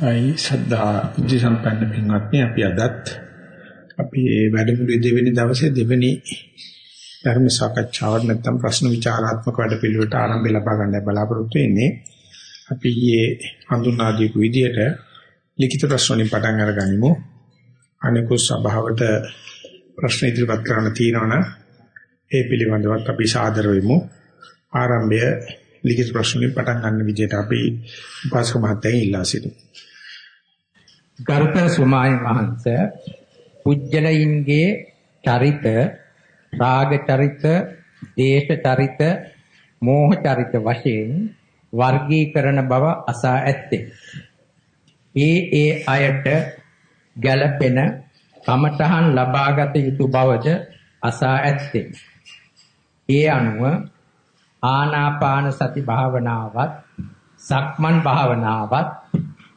අයි සද්ධා බුද්ධ සම්පන්න පින්වත්නි අපි අදත් අපි වැඩමුළුවේ දෙවෙනි දවසේ දෙවෙනි ධර්ම සාකච්ඡාවක් නැත්නම් ප්‍රශ්න විචාරාත්මක වැඩපිළිවෙලට ආරම්භය ලබා ගන්න බලාපොරොත්තු වෙන්නේ. අපි ඊයේ හඳුන්වා දීපු විදිහට ලිඛිත ප්‍රශ්න වලින් පටන් අරගනිමු. අනිකුත් සභාවට ප්‍රශ්න ඉදිරිපත් කරන්න තියෙනවනම් ඒ පිළිබඳවත් අපි සාදර වෙමු. ආරම්භය ලිඛිත ප්‍රශ්න වලින් පටන් ගන්න විදිහට අපි උපාසක මහත්තයන් ඉල්ලා සිටිමු. ගරුතර සුමායි වහන්සේ පුජ්‍යලයින්ගේ චරිත රාග චරිත දේශ චරිත මෝහ චරිත වශයෙන් වර්ගීකරණ බව අසා ඇත්තේ. ඒ ඒ අයට ගැළපෙන කමඨහන් ලබාගත යුතු බවද අසා ඇත්තේ. ඒ අනුව ආනාපාන සති භාවනාවත් සක්මන් භාවනාවත්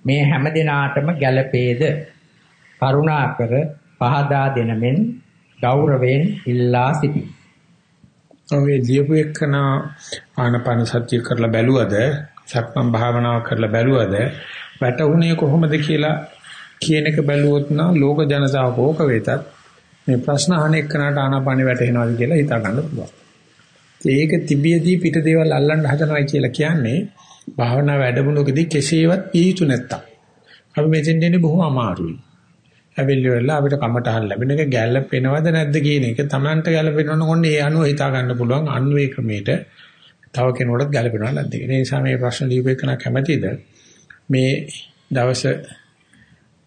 මේ හැම දිනාටම ගැළපේද කරුණාකර පහදා දෙනමෙන් ගෞරවයෙන් ඉල්ලා සිටි. ඔය ලියපු එක්කන ආනපන සත්‍ය කරලා බැලුවද සක්මන් භාවනාව කරලා බැලුවද වැටුනේ කොහොමද කියලා කියන එක බැලුවොත් නම් ලෝක ජනතාව කෝක වේතත් මේ ප්‍රශ්න අහන එක්කනට ආනපන වැටෙනවද කියලා හිතා ගන්න පුළුවන්. ඒක තිබියදී පිට දේවල් අල්ලන්න හදනවා කියලා කියන්නේ භාවනා වැඩමුළුකදී කෙසේවත් පිළිතු නැත්තම්. අපි මෙතෙන් දෙන්නේ බොහොම අමාරුයි. ඇවිල්ලි වෙලා අපිට කමටහන් ලැබෙන එක ගැළපෙනවද නැද්ද කියන එක Tamanට ගැළපෙනවනම් ඔන්න ඒ අනුව හිතා ගන්න පුළුවන් අන්වේ ක්‍රමයට තව කෙනෙකුටත් ගැළපෙනවද නැද්ද කියන. ඒ නිසා මේ ප්‍රශ්න ලියුපේකන කැමැතිද මේ දවස්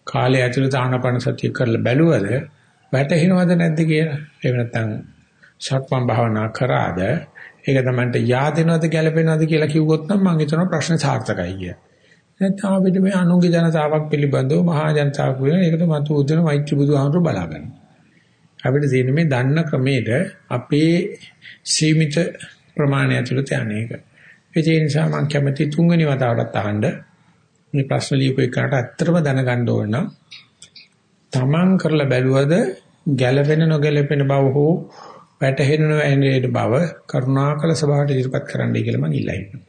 කාලය ඇතුළත ආනපන සතිය කරලා බැලුවද වැටහෙනවද නැද්ද කියලා. එහෙම නැත්නම් සක්මන් භාවනා කරාද ඒක Tamanට yaadෙනවද ගැළපෙනවද කියලා කිව්වොත් නම් මම හිතනවා ප්‍රශ්න සාර්ථකයි කියලා. නැත්නම් අපිට මේ අනුන්ගේ ජනතාවක් පිළිබඳව මහා ජනතාවක් වෙන ඒකට මතු උදෙන මෛත්‍රී බුදුහාමුදුරු බලා ගන්න. අපිට තියෙන මේ දන්න ක්‍රමයට අපේ සීමිත ප්‍රමාණය ඇතුළත යන්නේ ඒක. ඒ නිසා මම කැමති තුන්වෙනි වතාවටත් අහන්න මේ ප්‍රශ්න ලියපු එකට ඇත්තටම දැනගන්න ඕන නම් තමන් කරලා බැලුවද ගැළපෙන නොගැළපෙන බව හෝ වැටහෙන නොවැටෙන බව කරුණාකර සභාවට ඉදිරිපත් කරන්නයි කියලා මම ඉල්ලා හිටිනවා.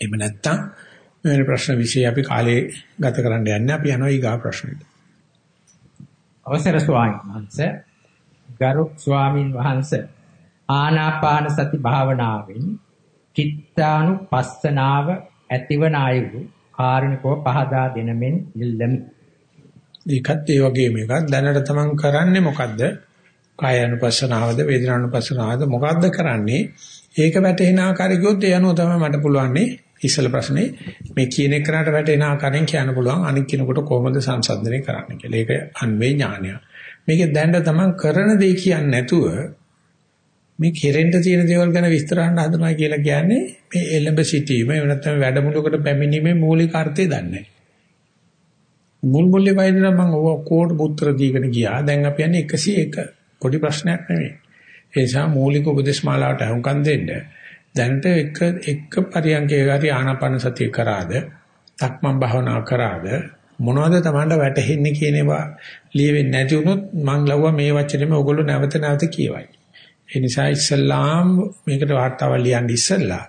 එහෙම නැත්නම් මේ ප්‍රශ්න વિશે අපි කාලේ ගත කරන්න යන්නේ අපි යනවා ඊගා ප්‍රශ්නෙට. අවසර ස්වාමීන් වහන්සේ ගරු ස්වාමින් වහන්සේ ආනාපාන සති භාවනාවෙන් චිත්තානුපස්සනාව ඇතිවන අයුරු කාරණකව පහදා දෙනමෙන් ඉල්ලමි. ඒකත් ඒ වගේම එකක් දැනට තමන් කරන්නේ මොකද්ද? කාය අනුපස්සනාවද වේදනානුපස්සනාවද මොකද්ද කරන්නේ? ඒක වැටෙන ආකාරය කිව්වොත් ඒ අනුව තමයි මට පුළුවන් ඉස්සල ප්‍රශ්නේ මේ කියන එකකට වැටෙන ආකාරයෙන් කියන්න පුළුවන් අනික් කෙනෙකුට කොහොමද සංසන්දනය කරන්න කියලා. ඒක අන්වේ ඥානය. මේක දැන්න තමන් කරන දේ කියන්නේ නැතුව මේ කෙරෙන්න තියෙන දේවල් ගැන විස්තර අහන්න හදනවා කියලා කියන්නේ මේ එලඹ සිටීම එහෙම නැත්නම් වැඩමුළුවකට පැමිණීමේ මූලික අර්ථය දන්නේ නැහැ. මුල් මුල්ලේ වයින්නම් මම ඔක්කොට උත්තර දීගෙන ගියා. දැන් අපි යන්නේ 101. පොඩි ප්‍රශ්නයක් නෙමෙයි. ඒ නිසා මූලික උපදේශ මාලාවට අහුම්කම් දෙන්න. දැනට එක එක පරියන්කේ හරි ආනාපාන සතිය කරාද තක්මන් භාවනා කරාද මොනවද Tamanda වැටහෙන්නේ කියන ඒවා ලියෙන්නේ නැති වුණොත් මං ලව්වා මේ වචනේම ඕගොල්ලෝ නැවත නැවත කියවයි. ඒ නිසා ඉස්සල්ලාම් මේකට වාර්තාවල් ලියන්න ඉස්සල්ලා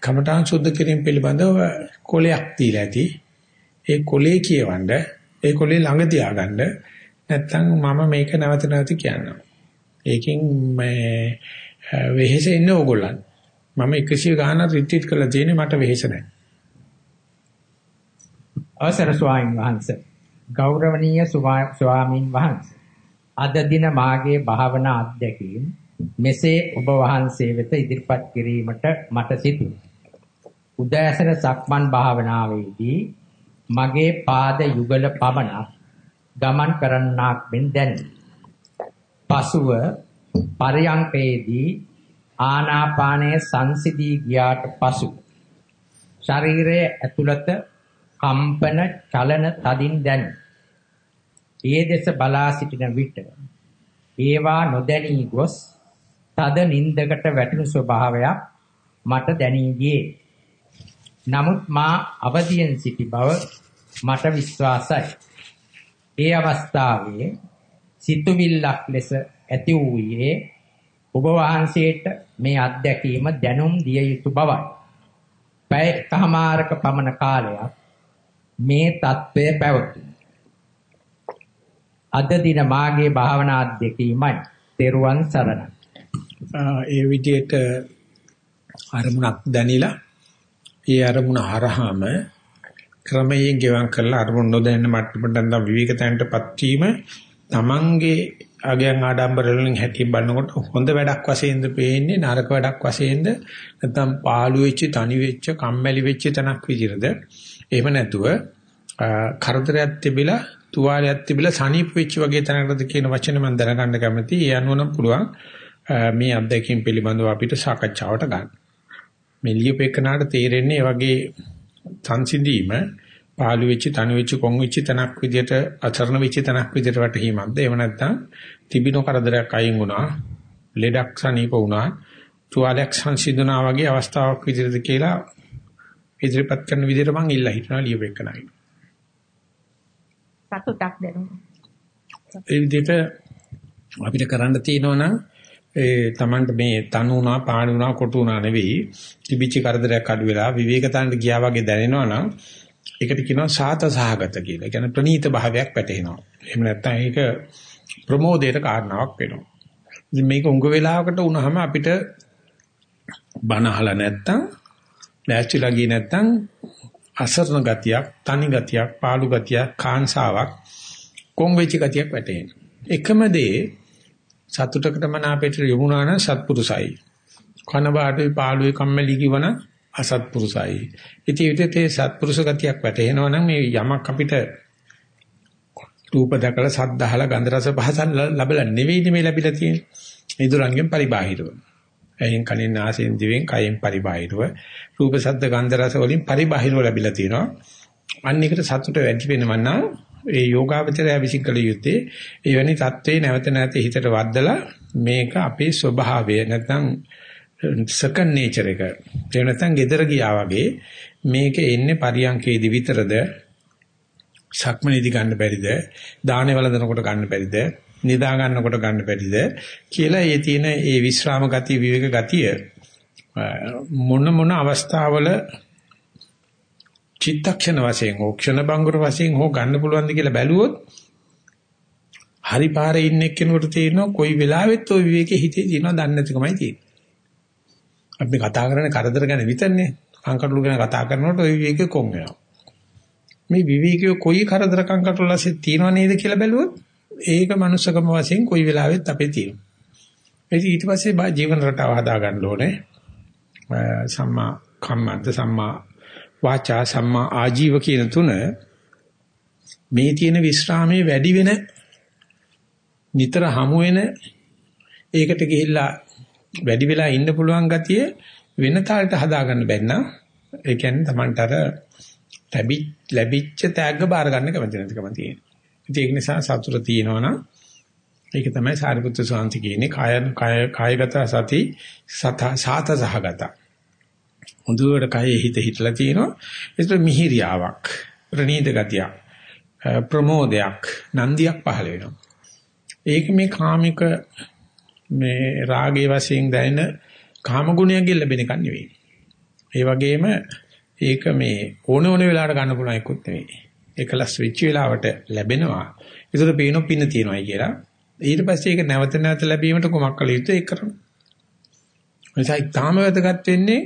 කමඨාන් සුද්ධ කිරීම පිළිබඳව කොලයක් දීලා ඇති. ඒ කොලේ කියවන්න ඒ කොලේ ළඟ තියාගන්න නැත්නම් මම මේක නැවත නැවත කියන්නම්. ඒකෙන් මේ වෙහෙස ඉන්නේ ඕගොල්ලන්. මම 100 ගානක් රිට්‍රීට් කරලා තියෙන්නේ මට වෙහෙස නැහැ. අවසර ස්වාමීන් වහන්සේ ගෞරවනීය ස්වාමීන් වහන්සේ අද දින මාගේ භාවනා අධ්‍යක්ීම් මෙසේ ඔබ වහන්සේ වෙත ඉදිරිපත් කිරීමට මට සිටුයි. උදෑසන සක්මන් භාවනාවේදී මගේ පාද යුගල පමණක් ගමන් කරන්නාක් මෙන් දැනේ. පසුව පරයන්කේදී ආනාපානය සංසිදී ගියාට පසු ශරීරයේ ඇතුළත කම්පන චලන තදින් දැනේ. ඒ දෙස බලා සිටින විට ඒවා නොදැනී ගොස් තද නින්දකට වැටෙන ස්වභාවයක් මට දැනී ගියේ. නමුත් මා අවදියෙන් සිටි බව මට විශ්වාසයි. ඒ අවස්ථාවේ සිතුවිල්ලක් ලෙස ඇති වූයේ ඔබ වහන්සේට මේ අත්දැකීම දැනුම් දිය යුතු බවයි. පැය එකමාරක පමණ කාලයක් මේ తත්වය පැවතුණි. අද දින මාගේ භාවනා අධ්‍යක්ීමයි. තෙරුවන් සරණයි. ඒ විදිහට අරමුණක් දැනිලා ඒ අරමුණ හරහාම ක්‍රමයෙන් ගෙවම් කරලා අරමුණ නොදැන්න මට්ටමට නම් විවේක තැනටපත් වීම තමන්ගේ අගයන් ආඩම්බර වලින් හැටි බලනකොට හොඳ වැඩක් වශයෙන්ද පේන්නේ නරක වැඩක් වශයෙන්ද? නැත්නම් පාළු වෙච්ච තනි වෙච්ච කම්මැලි වෙච්ච තනක් විදිහද එහෙම නැතුව කරදරයක් තිබිලා තුවාලයක් තිබිලා සනීප වෙච්ච වගේ තැනකටද කියන වචනේ මම දැනගන්න කැමතියි. ඒ අනුව නම් පුළුවන් මේ අත්දැකීම් පිළිබඳව අපිට සාකච්ඡාවට ගන්න. මේ ලියුපේකනාට තේරෙන්නේ වගේ සංසිඳීම පාළු වෙච්ච තනු වෙච්ච කොන් වෙච්ච තනක් විදියට අචරණ වෙච්ච තනක් විදියට වැටහීමක්ද එහෙම නැත්නම් තිබිනු කරදරයක් අයින් වුණා ලෙඩක් සනීප වුණා තුවාලයක් සංසිඳුණා වගේ අවස්ථාවක් විදිහටද කියලා ඉදිරිපත් කරන විදිහට මම ඉල්ලා හිටනවා ලියුපේකනායි. සතුටක් දැනුණා. ඒ විදිහට අපිට කරන්න තියෙනවා නම් ඒ Tamanට මේ තනුණා පාණුණා කොටුණා නෙවෙයි තිබිච්ච කරදරයක් අඩු වෙලා විවේකතාවට ගියා වගේ දැනෙනවා නම් ඒකට කියනවා සාත සහගත කියලා. ඒ කියන්නේ ප්‍රනීත භාවයක් පැටහෙනවා. එහෙම නැත්නම් ඒක ප්‍රමෝදයට කාරණාවක් වෙනවා. ඉතින් මේක උඟ වෙලාවකට වුණාම අපිට බණ අහලා නැත්නම් නැචිලා ගියේ නැත්නම් අසරණ ගතියක්, තනි ගතියක්, පාළු ගතියක්, කාංසාවක්, කොන් වෙච්ච ගතියක් වැටෙනවා. එකම දේ සතුටකට මනාපයට යොමුනා නම් සත්පුරුසයි. කන බාටුයි පාළුවේ කම්මැලි කිවන අසත්පුරුසයි. ඉතින් විතේ සත්පුරුෂ ගතියක් වැටෙනවා නම් මේ යමක් අපිට රූප දැකලා සද්ද අහලා ගන්ධ රස පහස ලැබලා නෙවෙයිනේ මේ ලැබිලා තියෙන්නේ. ඉදurangෙන් පරිබාහිරව. එයින් කනින් නාසයෙන් දිවෙන් කයෙන් පරිබාහිරව රූප සද්ද ගන්ධ රස වලින් පරිබාහිරව ලැබිලා තියෙනවා. අන්න එකට සතුට වැඩි වෙනවා නම් ඒ යෝගාවචරය විසිකල යුත්තේ එවැනි தત્ත්වේ නැවත නැවත හිතට වද්දලා මේක අපේ ස්වභාවය නැත්නම් සෙකන්ඩ් නේචර් එක. ඒ නැත්නම් gedara ගියා වගේ මේක එන්නේ පරියන්කේදී විතරද සක්මනේදී ගන්න බැරිද? දාහනේ වළඳනකොට ගන්න බැරිද? නිදා ගන්නකොට ගන්න බැරිද? කියලා ඒ තියෙන ඒ විශ්‍රාම ගතිය විවේක ගතිය මොන මොන අවස්ථාවල චිත්තක්ෂණ වශයෙන් හෝ ක්ෂණ බංගුර වශයෙන් හෝ ගන්න පුළුවන්ද කියලා බැලුවොත් හරි පාරේ ඉන්න එක්කෙනෙකුට තේරෙනවා කොයි වෙලාවෙත් ওই විවේකයේ හිතේ තියෙනවා දන්නේ නැතිකමයි තියෙන්නේ. අපි කතා කරන්නේ කරදර ගැන විතරනේ. කංකටොළු ගැන කතා කරනකොට ওই විවේකේ කොන් වෙනවා. මේ විවේකයේ කොයි කරදර කංකටොළු ඇසෙ තියෙනව නේද කියලා බැලුවොත් ඒක මනුස්සකම වශයෙන් කොයි වෙලාවෙත් අපේ තියෙනවා. ඊට පස්සේ ජීවන රටාව හදා ගන්න ඕනේ. සම්මා කම්මන්ත සම්මා වාචා සම්මා ආජීව කියන තුන මේ තියෙන විස්රාමයේ වැඩි වෙන නිතර හමු වෙන ඒකට ගිහිල්ලා වැඩි වෙලා ඉන්න පුළුවන් ගතිය වෙන තාලට හදා ගන්න බැන්න ඒ කියන්නේ Tamanට අර ලැබිච්ච තෑග්ග බාර ගන්න කැමති නැතිකම තියෙනවා. ඒක නිසා සතුට තියෙනවා නම් ඒක තමයි සාරිපුත්‍ර සාන්ති කියන්නේ කාය කායගත සති සත සාත සහගත. හොඳට කයෙ හිත හිටලා තියෙනවා. ඒකට මිහිරියාවක්, ප්‍රණීත ගතියක්, ප්‍රමෝදයක්, නන්දියක් පහළ වෙනවා. ඒක මේ කාමික මේ රාගයේ වශයෙන් දැනෙන කාම ගුණයන්ගෙන් ලැබෙන එකක් නෙවෙයි. ඒ වගේම ඒක මේ ඕන ඕන වෙලාවට ගන්න පුළුවන් එකකුත් නෙවෙයි. එකලස් වෙච්ච වෙලාවට ලැබෙනවා. ඒතර පේනො පින්න තියනවායි කියලා. ඊට පස්සේ ඒක නැවත නැවත ලැබීමට කොමක් කළ යුතුද ඒක කරනවා. එනිසා තාම වැදගත් වෙන්නේ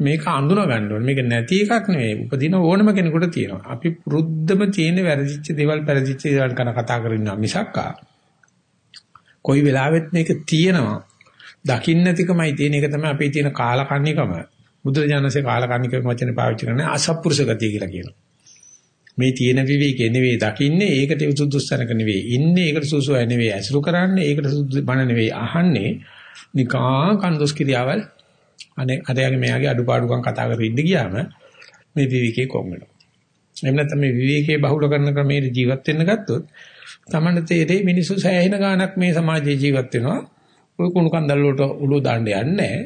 මේක අඳුන ගන්න ඕනේ. මේක නැති එකක් නෙවෙයි. උපදින ඕනම කෙනෙකුට තියෙනවා. අපි පුරුද්දම තියෙන වැරදිච්ච දේවල් පෙරදිච්ච දේවල් ගැන කතා කරගෙන මිසක්කා. කොයි වෙලාවෙත් මේක තියෙනවා. දකින්න නැතිකමයි තියෙන එක තමයි අපේ තියෙන කාලකන්නිකම. බුදුරජාණන්සේ කාලකන්නිකම වචනේ පාවිච්චි කරන්නේ අසත්පුරුෂ ගතිය කියලා කියනවා. මේ තියෙන විවේකේ නෙවෙයි දකින්නේ ඒකට සුදුස්සනක නෙවෙයි ඉන්නේ ඒකට සුසුය නෙවෙයි ඇසුරු කරන්නේ ඒකට සුදු බණ නෙවෙයි අහන්නේ නිකා කන්දොස් කිරියාවල් අනේ අරයාගේ මෙයාගේ අඩුපාඩුකම් කතා කරගෙන ඉඳ ගියාම මේ විවේකේ කොම් වෙනවා. එහෙම නැත්නම් මේ විවේකේ බහුල කරන ක්‍රමයේ ජීවත් වෙන්න ගත්තොත් තමන්න තේරෙයි මිනිස්සු සෑහෙන ගාණක් මේ සමාජයේ ජීවත් වෙනවා. ඔය කුණු කන්දල් වලට උළු දාන්න යන්නේ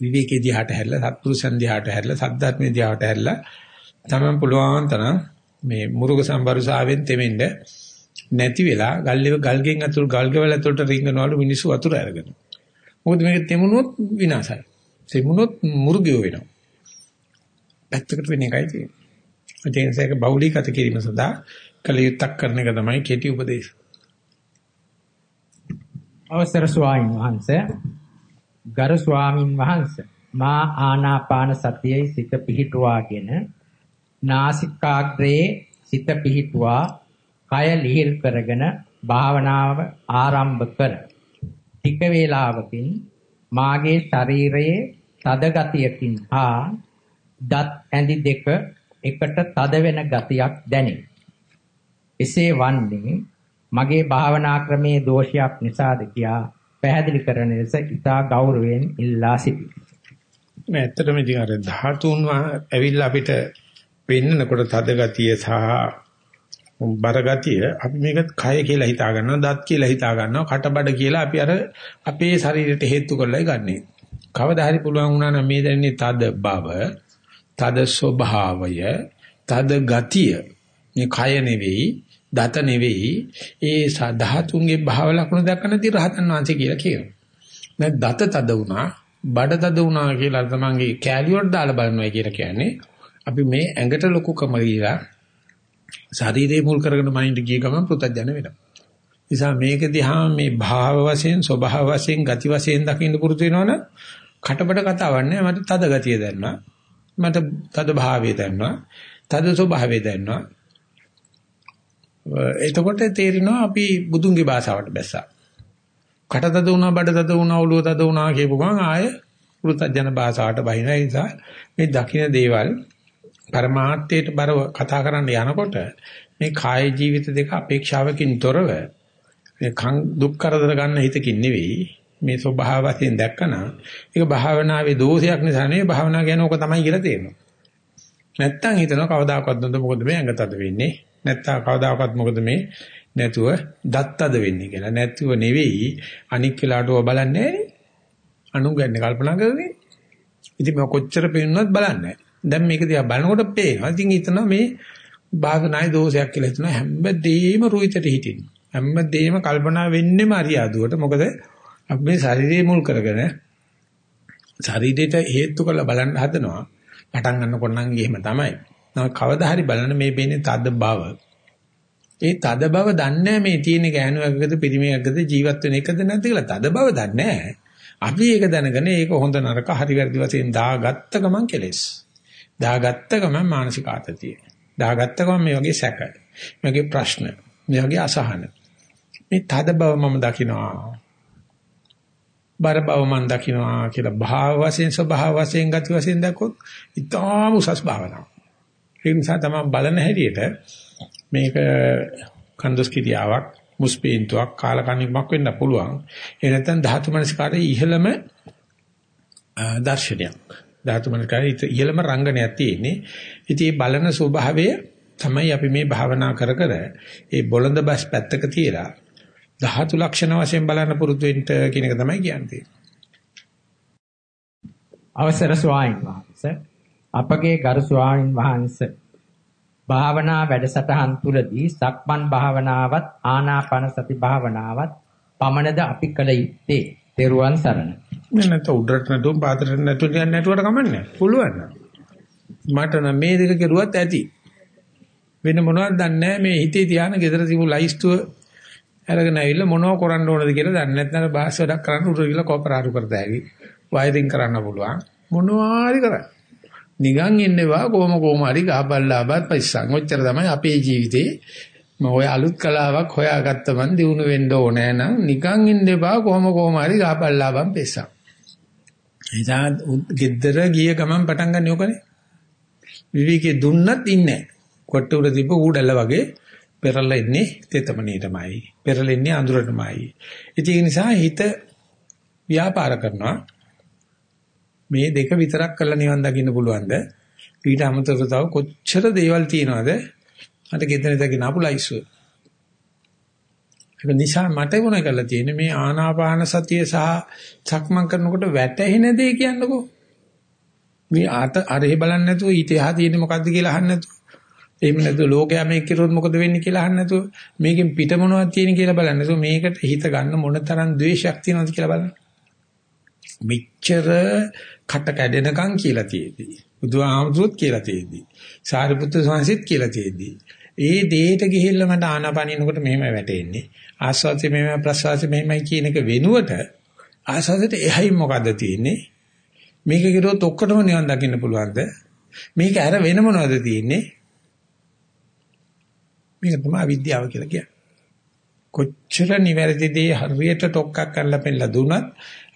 විවේකේ දිහාට හැරලා සත්පුරුෂයන් දිහාට හැරලා සද්ධාත්මේ දිහාට හැරලා තමන් පුළුවන් තරම් මේ මුරුග සම්බරුසාවෙන් තෙමෙන්න නැති වෙලා ගල්ලෙව ගල්ගෙන් අතුල් ගල්ගවල ඇතුළට රිංගනවලු මිනිස්සු වතුර අරගෙන. මොකද මේක තෙමුනොත් විනාශයි. තෙමුනොත් මුර්ගියෝ වෙනවා. පැත්තකට වෙන එකයි තියෙන්නේ. ඒ නිසා ඒක බෞලිකත කිරීම සඳහා කලියුත්තක් කරන එක තමයි කෙටි උපදේශය. අවසර ස්වාමීන් වහන්සේ ගරු ස්වාමින් වහන්සේ මා ආනාපාන සතියේ සිත පිහිටුවාගෙන නාසිකාග්‍රේ සිත පිහිටුවා කය ලිහිල් කරගෙන භාවනාව ආරම්භ කර ටික වේලාවකින් මාගේ ශරීරයේ තද ගතියකින් හා දත් ඇඳි දෙක එකට තද වෙන ගතියක් දැනේ. එසේ වන්නේ මගේ භාවනා ක්‍රමයේ දෝෂයක් නිසාද කියා පැහැදිලි කරන ලෙස ඉතා ගෞරවයෙන් ඉල්ලා සිටියි. මේ ඇත්තටම ඉතින් අර ධාතුන් ඇවිල්ලා අපිට වෙන්නකොට තද ගතිය සහ බර ගතිය අපි මේක කය කියලා හිතා ගන්නවා දත් කියලා හිතා ගන්නවා කටබඩ කියලා අපි අර අපේ ශරීරයට හේතු කරලායි ගන්නෙ. කවදා හරි පුළුවන් වුණා නම් මේ දැනෙන්නේ තද බව, තද ස්වභාවය, තද ගතිය. මේ කය නෙවෙයි, දත නෙවෙයි, ඒ සධාතුන්ගේ භාව ලක්ෂණ දක්වනදී රහතන් වහන්සේ කියලා කියනවා. දැන් දත තද වුණා, බඩ තද වුණා කියලා තමන්ගේ කැලියොට් දාලා බලනවා කියලා කියන්නේ අපි මේ ඇඟට ලොකුකම දීලා ශරීරේ මුල් කරගෙන මනින්න ගිය ගමන් පෘතජන වෙනවා. නිසා මේක දිහා මේ භාව වශයෙන් ස්වභාව වශයෙන් ගති වශයෙන් දකින්න පුරුදු වෙනවනම් කටබඩ කතාවක් නෑ මට තද ගතිය දැනනවා. මට තද භාවය දැනනවා. තද ස්වභාවය දැනනවා. එතකොට තේරෙනවා අපි බුදුන්ගේ භාෂාවට බැස්සා. කට තද වුණා, බඩ තද වුණා, ඔළුව තද වුණා කියපු ගමන් ආය පෘතජන භාෂාවට බහින නිසා මේ දකින්න දේවල් පරමාර්ථයට බරව කතා කරන්න යනකොට මේ කාය ජීවිත දෙක අපේක්ෂාවකින් තොරව මේ දුක් කරදර ගන්න හිතකින් නෙවෙයි මේ ස්වභාව වශයෙන් දැක්කනම් ඒක භාවනාවේ දෝෂයක් නිසා නෙවෙයි භාවනා කියන ඕක තමයි කියලා තේරෙනවා. නැත්තම් හිතනවා කවදාකවත් නොද මොකද මේ ඇඟතද වෙන්නේ නැත්තම් කවදාකවත් මොකද මේ නැතුව දත්තද වෙන්නේ කියලා. නැතුව නෙවෙයි අනික් වෙලාවට ඔය බලන්නේ අනුගන්නේ කල්පනා කරන්නේ. ඉතින් මම කොච්චර පේනවත් බලන්නේ දැන් මේක දිහා බලනකොට පේනවා. ඉතින් හිතනවා මේ භාවනායේ දෝෂයක් කියලා හිතනවා හැමදේම රුයිතට හිටින්න. හැමදේම කල්පනා වෙන්නෙම අරියාදුවට. මොකද අපි මේ ශරීරය මුල් කරගෙන ශරීරයට හේතු කරලා බලන්න හදනවා. පටන් ගන්නකොට නම් එහෙම තමයි. නමුත් කවදා හරි බලන්න මේ පේන්නේ තද බව. ඒ තද බව දන්නේ මේ තියෙන ගෑනුවකද පිරිමියකද ජීවත් වෙන එකද නැද්ද කියලා තද බව දන්නේ අපි ඒක දැනගෙන ඒක හොඳ නරක හරි වැරදි වශයෙන් දාගත්ත ගමන් කෙලෙස්. දාගත්ත ගමන් මානසික ආතතිය. දාගත්ත ගමන් මේ වගේ සැක. මේ වගේ ප්‍රශ්න. මේ වගේ අසහන. මේ තද බව මම දකිනවා. බර බව මම දකිනවා කියලා භාව වශයෙන් ස්වභාව වශයෙන් ගති වශයෙන් දැක්කොත් ඊටාම උසස් භාවනාවක්. ඒ නිසා තමයි බලන හැටියට මේක කන්දස් කිරියාවක් මුස්පීන්තුවක් කාලකන්නිකමක් වෙන්න පුළුවන්. ඒ නැත්නම් ධාතු මනස්කාරයේ ඉහළම දර්ශනයක්. ධාතු මනස්කාරයේ ඉහළම රංගනයක් තියෙන්නේ. ඉතින් මේ බලන ස්වභාවය තමයි අපි මේ භාවනා කර කර ඒ බොළඳ බස් පැත්තක තියලා ධාතු ලක්ෂණ වශයෙන් බලන්න පුරුදු වෙන්න කියන එක තමයි කියන්නේ. අවසර ස්වාමීන් වහන්සේ අපගේ ගරු ස්වාමීන් වහන්සේ භාවනා වැඩසටහන් තුලදී සක්මන් භාවනාවත් ආනාපාන සති භාවනාවත් පමණද අපි කළ යුත්තේ. තෙරුවන් සරණ. නැත්නම් උඩරට නැතුව පාතරට නැතුව යන්න නැතුවට කමන්නේ. පුළුවන්. මට නම් මේ දෙක කෙරුවත් ඇති. වෙන මොනවද දන්නේ මේ හිතේ තියාන gedara තිබු ලයිස්තුව අරගෙන ඇවිල්ලා මොනව කරන්න ඕනද කියලා දන්නේ නැත්නම් බාස් වැඩක් කරන්න උඩ ගිහලා කොපරාරු කරත හැකි. වයරින් කරන්න පුළුවන්. මොනවාරි කරන්න. නිකන් ඉන්නවා කොහොම කොහොම හරි ගහපල්ලාපත් පයිසන්. ඔච්චර තමයි අපේ ජීවිතේ මම ඔය අලුත් කලාවක් හොයාගත්ත මන් දිනු වෙන්න ඕනේ නම් නිකන් ඉන්න එපා කොහොම කොහොම හරි ගහපල්ලාපම් පෙස්සක්. එදා ගෙදර ගිය ගමන් පටන් ගන්න ඕකනේ. විවිකේ දුන්නත් ඉන්නේ කොට උඩ තිබ්බ ඌඩල්ල වගේ පෙරලා ඉන්නේ තෙතමනීටමයි. පෙරලා ඉන්නේ අඳුරටමයි. ඉතින් ඒ නිසා හිත ව්‍යාපාර කරනවා මේ දෙක විතරක් කරලා නිවන් දකින්න පුළුවන්ද? ඊට අමතරව තව කොච්චර දේවල් තියෙනවද? මට ගෙදර දකින්න අපු ලයිසුව. ඒක නිසා මට වුණ කරලා තියෙන්නේ මේ ආනාපාන සතිය සහ සක්මන් කරනකොට වැටෙන දේ කියන්නකෝ. මේ ආත අරහෙ බලන්නේ නැතුව ඊට එහා තියෙන්නේ මොකද්ද කියලා අහන්න නැතුව. එහෙම නැතුව ලෝකයා මේක කිරුවොත් මොකද වෙන්නේ කියලා අහන්න නැතුව මේකෙන් පිට මොනවද තියෙන කියලා බලන්න නැතුව මේකට හිත ගන්න මොන තරම් ද්වේෂයක් තියෙනවද කියලා බලන්න. මෙච්චර කට කැඩෙනකන් කියලා තියෙදි. බුදුහාමුදුරුවෝත් කියලා තියෙද්දි. සාරිපුත්‍ර සංසිත් කියලා තියෙද්දි. ඒ දෙයට ගිහිල්ලා මට ආනාපානිනකොට මෙහෙමයි වැටෙන්නේ. ආස්වාදයේ මෙහෙමයි ප්‍රසවාසයේ මෙහෙමයි කියන එක වෙනුවට ආස්වාදයට එහයින් මොකද්ද තියෙන්නේ? මේක කිරුවොත් ඔක්කොටම නිවන් දකින්න පුළුවන්ද? මේක ඇර වෙන මොනවද තියෙන්නේ? මේක තමයි අවිද්‍යාව කියලා කියන්නේ. කොච්චර නිවැරදි දේ හරියට ටොක්ක්ක් කරලා පෙන්නලා දුන්නත්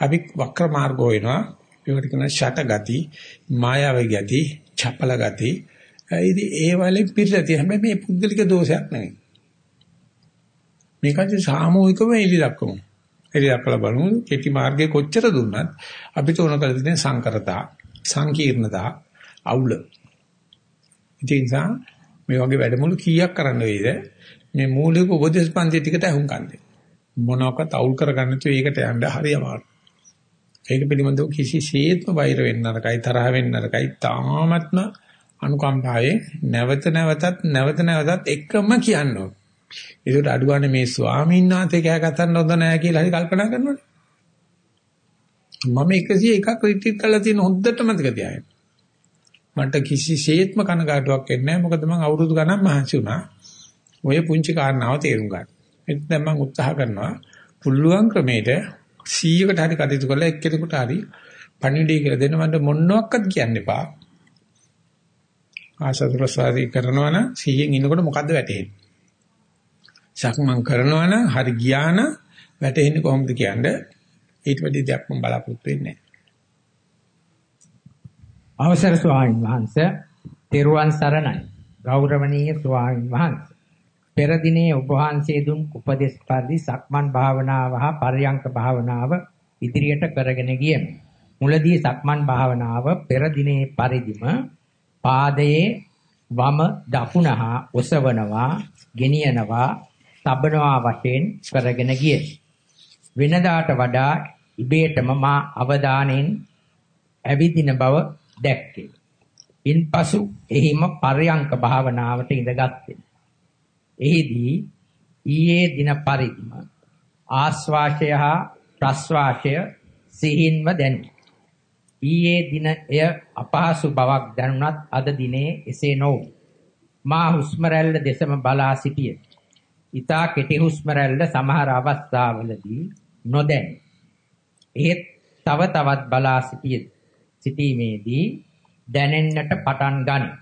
අපි වක්‍ර මාර්ග වෙනවා. ඒකට කියන ෂට ගති, මායාවේ ගති, චපල ගති. ඉතින් ඒ වලින් පිළිලා තියෙන හැබැයි මේ පුද්ගලික දෝෂයක් නෙවෙයි. මේකත් සාමූහිකව එලි දක්වමු. එලි දක්වලා බලමු කෙටි මාර්ගයේ කොච්චර දුන්නත් අපිට ඕන කරලා තියෙන සංකරතා, සංකීර්ණතා, අවුල. ඉතින් මේ වගේ වැඩමුළු කීයක් කරන්න වේද? මේ මූලික උපදේශ පන්ති ටිකට අහුම්කම් දෙන්න. මොනවාකට අවුල් කරගන්න තු ඒකට යන්න හරි අමාරුයි. ඒක පිළිබඳව කිසිසේත්ම වෛර වෙන්න නරකයි තරහ වෙන්න නරකයි තාමත්ම අනුකම්පාවේ නැවත නැවතත් නැවත නැවතත් එකම කියනවා. ඒකට අඩුවන්නේ මේ ස්වාමීන් වහන්සේ කෑගත්තන්න හොඳ නැහැ කියලා හරි කල්පනා කරනවනේ. මම 101ක් රිට්‍රීට් කරලා තියෙන හොද්දට මතක තියාගන්න. මට කිසිසේත්ම කනගාටුවක් එන්නේ නැහැ මොකද මම අවුරුදු ගණන් මහන්සි වුණා. ඔය පුංචි කාරණාව තේරුම් ගන්න. ඒක දැන් මම උත්සාහ කරනවා පුළුවන් ක්‍රමයට 100කට හරි කටයුතු කරලා එක්කෙනෙකුට හරි පණිවිඩය කියලා දෙන්න මට මොනවත් කියන්න එපා. ආසද ප්‍රසාරී කරනවා නම් 100න් ඉන්නකොට මොකද්ද වැටෙන්නේ? සක්මන් කරනවා නම් හරි ගියා නම් වැටෙන්නේ කොහොමද කියන්නේ? ඊට වැඩි දෙයක් මම බලාපොරොත්තු වෙන්නේ අවසර ස්වාමීන් වහන්සේ තෙරුවන් සරණයි. ගෞරවනීය ස්වාමීන් වහන්සේ පෙර දිනේ ඔබ වහන්සේ දුන් උපදේශ පරිදි සක්මන් භාවනාව හා පර්යංක භාවනාව ඉදිරියට කරගෙන ගියමි. මුලදී සක්මන් භාවනාව පෙර දිනේ පරිදිම පාදයේ වම දකුණ හා ඔසවනවා, ගෙනියනවා, තබනවා වශයෙන් කරගෙන ගියේ. වෙනදාට වඩා ඉබේටම මා අවධානයෙන් ඇවිදින බව දැක්කේ. ඉන්පසු එහිම පර්යංක භාවනාවට ඉඳගත්තේ. එහිදී ඊයේ දින පරිදිම ආස්වාශය හා ප්‍රස්වාශය සිහින්ම දැනේ. ඊයේ දින එය අපහසු බවක් දැනුණත් අද දිනේ එසේ නොවේ. මා හුස්ම රැල්ල දෙසම බලා සිටියේ. ඊතා කෙටි හුස්ම රැල්ල සමහර අවස්ථාවලදී නොදැනේ. ඒත් තව තවත් බලා සිටියේ. සිටීමේදී දැනෙන්නට පටන් ගනී.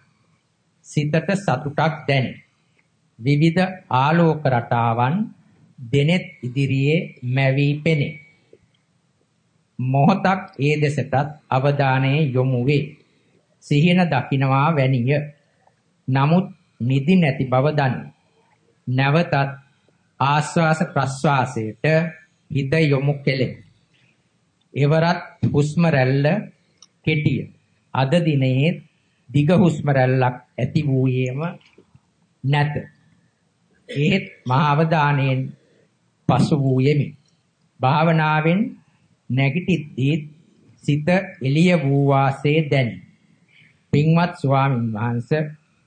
සිතට සතුටක් දැනේ. විවිධ ආලෝක රටාවන් දෙනෙත් ඉදිරියේ මැවී පෙනේ. මොහොතක් ඒ දෙසටත් අවධානය යොමු වේ. සිහින දකින්නවා වැනිය. නමුත් නිදි නැති බව දනි. නැවතත් ආස්වාස ප්‍රස්වාසයට හිත යොමු කෙලේ. එවරත් හුස්ම රැල්ල කෙටිය. අද දිනේ දිග හුස්ම රැල්ලක් ඇති වූයේම නැත. ඒත් මහා අවධානයෙන් පසු වූ යෙමි. භාවනාවෙන් නැගිටිද්දී සිත එළිය වූ වාසේ දැනි. පින්වත් ස්වාමින් වහන්සේ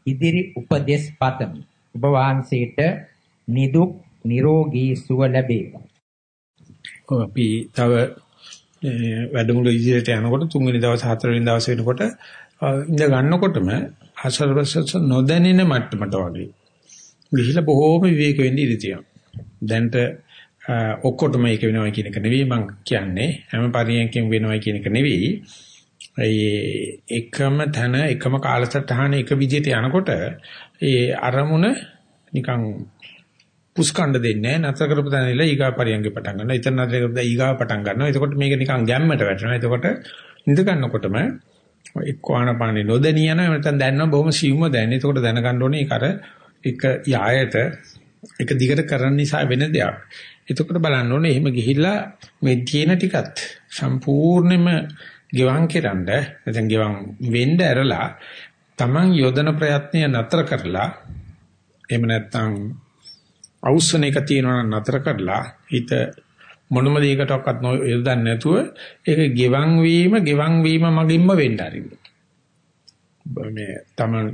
ඉදිරි උපදෙස් පතමි. ඔබ වහන්සේට නිදුක් නිරෝගී සුව ලැබේවා. අපි තව වැඩමුළු ඉදිරියට යනකොට තුන්වෙනි දවස් හතරවෙනි දවස් වෙනකොට ඉඳ ගන්නකොටම ආශ්‍රවසස නොදැනෙන මට්ටමට වගේ ගිහිලා බොහෝම විවේක වෙන්න ඉඩ තියෙනවා. දැන්ට ඔක්කොටම මේක වෙනවා කියන එක නෙවෙයි මම කියන්නේ. හැම පරියන්කෙම වෙනවා කියන එක නෙවෙයි. ඒ එකම තන එකම කාලසටහන එක විදිහට යනකොට ඒ අරමුණ නිකන් පුස්කණ්ඩ දෙන්නේ නැතර කරපු තැන ඉල ඊගා පරියන්ගේ පටන් ගන්නවා. ඊතර නැතර කරපු ඊගා පටන් ගන්නවා. එතකොට මේක නිකන් ගැම්මට වැටෙනවා. එතකොට ඉඳ ගන්නකොටම එක්ක ආනපානෙ නොදැනිය යනවා. නැත්නම් දැනනවා බොහොම සිවුම දැනෙන. එතකොට දැනගන්න ඕනේ ඒක අර එක යායට එක දිගට කරන්න නිසා වෙන දෙයක්. එතකොට බලන්න ඕනේ එහෙම ගිහිල්ලා මේ තියෙන ටිකත් සම්පූර්ණයෙන්ම ගෙවම් කරන්න නැත්නම් ගෙවම් වෙන්න ඇරලා Taman යොදන ප්‍රයත්නය නතර කරලා එහෙම නැත්නම් අවුස්සන එක තියෙනවා නතර කරලා හිත මොනම දෙයකටවත් යොදන්නේ නැතුව ඒක ගෙවම් වීම ගෙවම් වීම මගින්ම වෙන්න ආරින්න. මේ Taman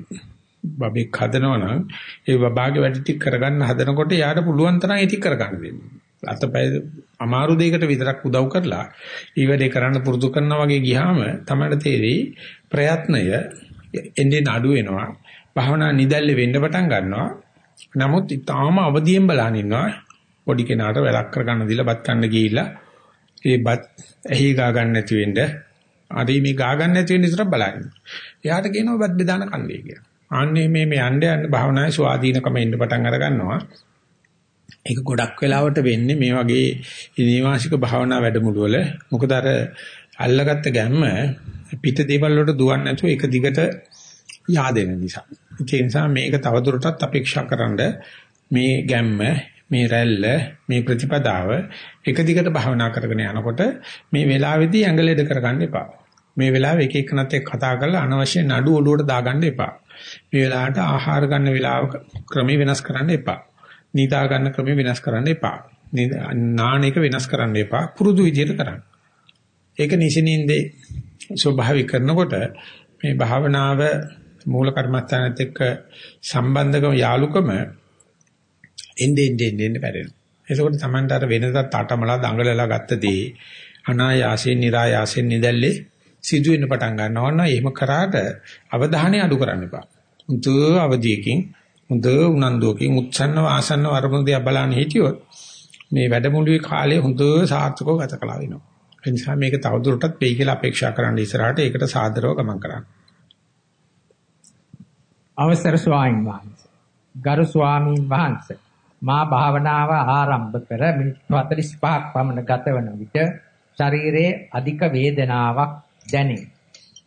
බබෙක් හදනවා නම් ඒ බබාගේ වැඩ ටික කරගන්න හදනකොට යාට පුළුවන් තරම් ඒක කරගන්න දෙන්න. අතපය අමාරු දෙයකට විතරක් උදව් කරලා ඊවැඩේ කරන්න පුරුදු කරනවා වගේ ගියාම තමයි තේරෙයි ප්‍රයත්නය එන්නේ අඩු වෙනවා. භාවනා නිදැල්ලේ වෙන්න පටන් ගන්නවා. නමුත් ඊටාම අවදියෙන් බලන ඉන්නවා. පොඩි කෙනාට වැලක් කරගන්න දීලා බත් කන්න ගිහිල්ලා ඒ බත් ඇහි ගා ගන්න නැති වෙන්න අර මේ ගා ගන්න නැති වෙන්න විතර බලන්න. එයාට කියනවා බත් බෙදාන කන්නේ කියලා. ආන්නේ මේ මේ යන්න යන්න භාවනාවේ ස්වාධීනකම එන්න පටන් අර ගන්නවා. ඒක ගොඩක් වෙලාවට වෙන්නේ මේ වගේ නිවාසික භාවනා වැඩමුළු වල. මොකද අර අල්ලගත්ත ගැම්ම පිට දේවල් වලට දුවන්නේ නැතුව එක දිගට yaadෙන නිසා. ඒ නිසා මේක තවදුරටත් අපේක්ෂා කරන්න මේ ගැම්ම මේ රැල්ල මේ ප්‍රතිපදාව එක දිගට භාවනා කරගෙන යනකොට මේ වෙලාවේදී ඇඟලෙද කරගන්න එපා. මේ වෙලාවේ එක එකනත් එක්ක කතා කරලා අනවශ්‍ය නඩු ඔලුවට දාගන්න එපා. මේ වෙලාවට ආහාර ගන්න වෙලාව ක්‍රම වෙනස් කරන්න එපා. නිදා ගන්න ක්‍රම වෙනස් කරන්න එපා. නාන එක වෙනස් කරන්න එපා. පුරුදු විදියට කරන්න. ඒක නිසිනින්දේ ස්වභාවික කරනකොට මේ භාවනාව මූල කර්මස්ථානත් එක්ක සම්බන්ධකම යාලුකම එන්නේ එන්නේ එන්නේ පැරෙනවා. එතකොට Tamanට අර වෙනදත් අටමලා දඟලලා ගත්ත දේ අනායාසයෙන් નિરાයාසයෙන් නිදැල්ලේ සිදු වෙන්න පටන් ගන්නවා නම් එහෙම කරාට අවධානය අඩු කරන්න එපා. මුතු අවධියකින් මුද උනන්දුවකින් උච්ඡන්න වාසන්න වරමුණ දිහා බලන්න හිටියොත් මේ වැඩමුළුවේ කාලය හොඳ සාර්ථකව ගත කළා වෙනවා. ඒ නිසා මේක තවදුරටත් වෙයි කියලා අපේක්ෂා කරන්න ඉස්සරහට ඒකට සාදරව ගමන් කරන්න. අවසර ස්වාමීන් වහන්සේ. ගරු ස්වාමීන් වහන්සේ. මා භාවනාව ආරම්භ කර මිනිත් 45ක් පමණ ගතවන විට ශරීරයේ අධික වේදනාවක් දැනේ.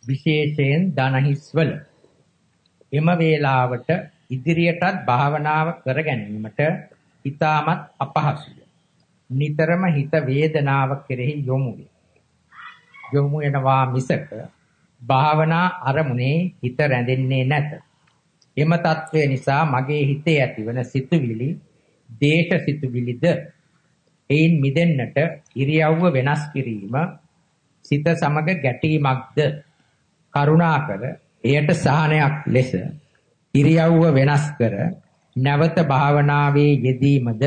විශේෂයෙන් දනහිස්වල. එම වේලාවට ඉදිරියටත් භාවනාව කර ගැනීමට ඊටමත් අපහසුය. නිතරම හිත වේදනාව කෙරෙහි යොමු වේ. යොමු වෙනවා මිසක භාවනා අරමුණේ හිත රැඳෙන්නේ නැත. එම తත්වය නිසා මගේ හිතේ ඇතිවන සිතුවිලි දේශ සිතුවිලිද එයින් මිදෙන්නට ඉරියව්ව වෙනස් කිරීම සිත සමග ගැටීමක්ද කරුණාකර එයට සහනයක් ලෙස ඉරියව්ව වෙනස් කර නැවත භාවනාවේ යෙදීමද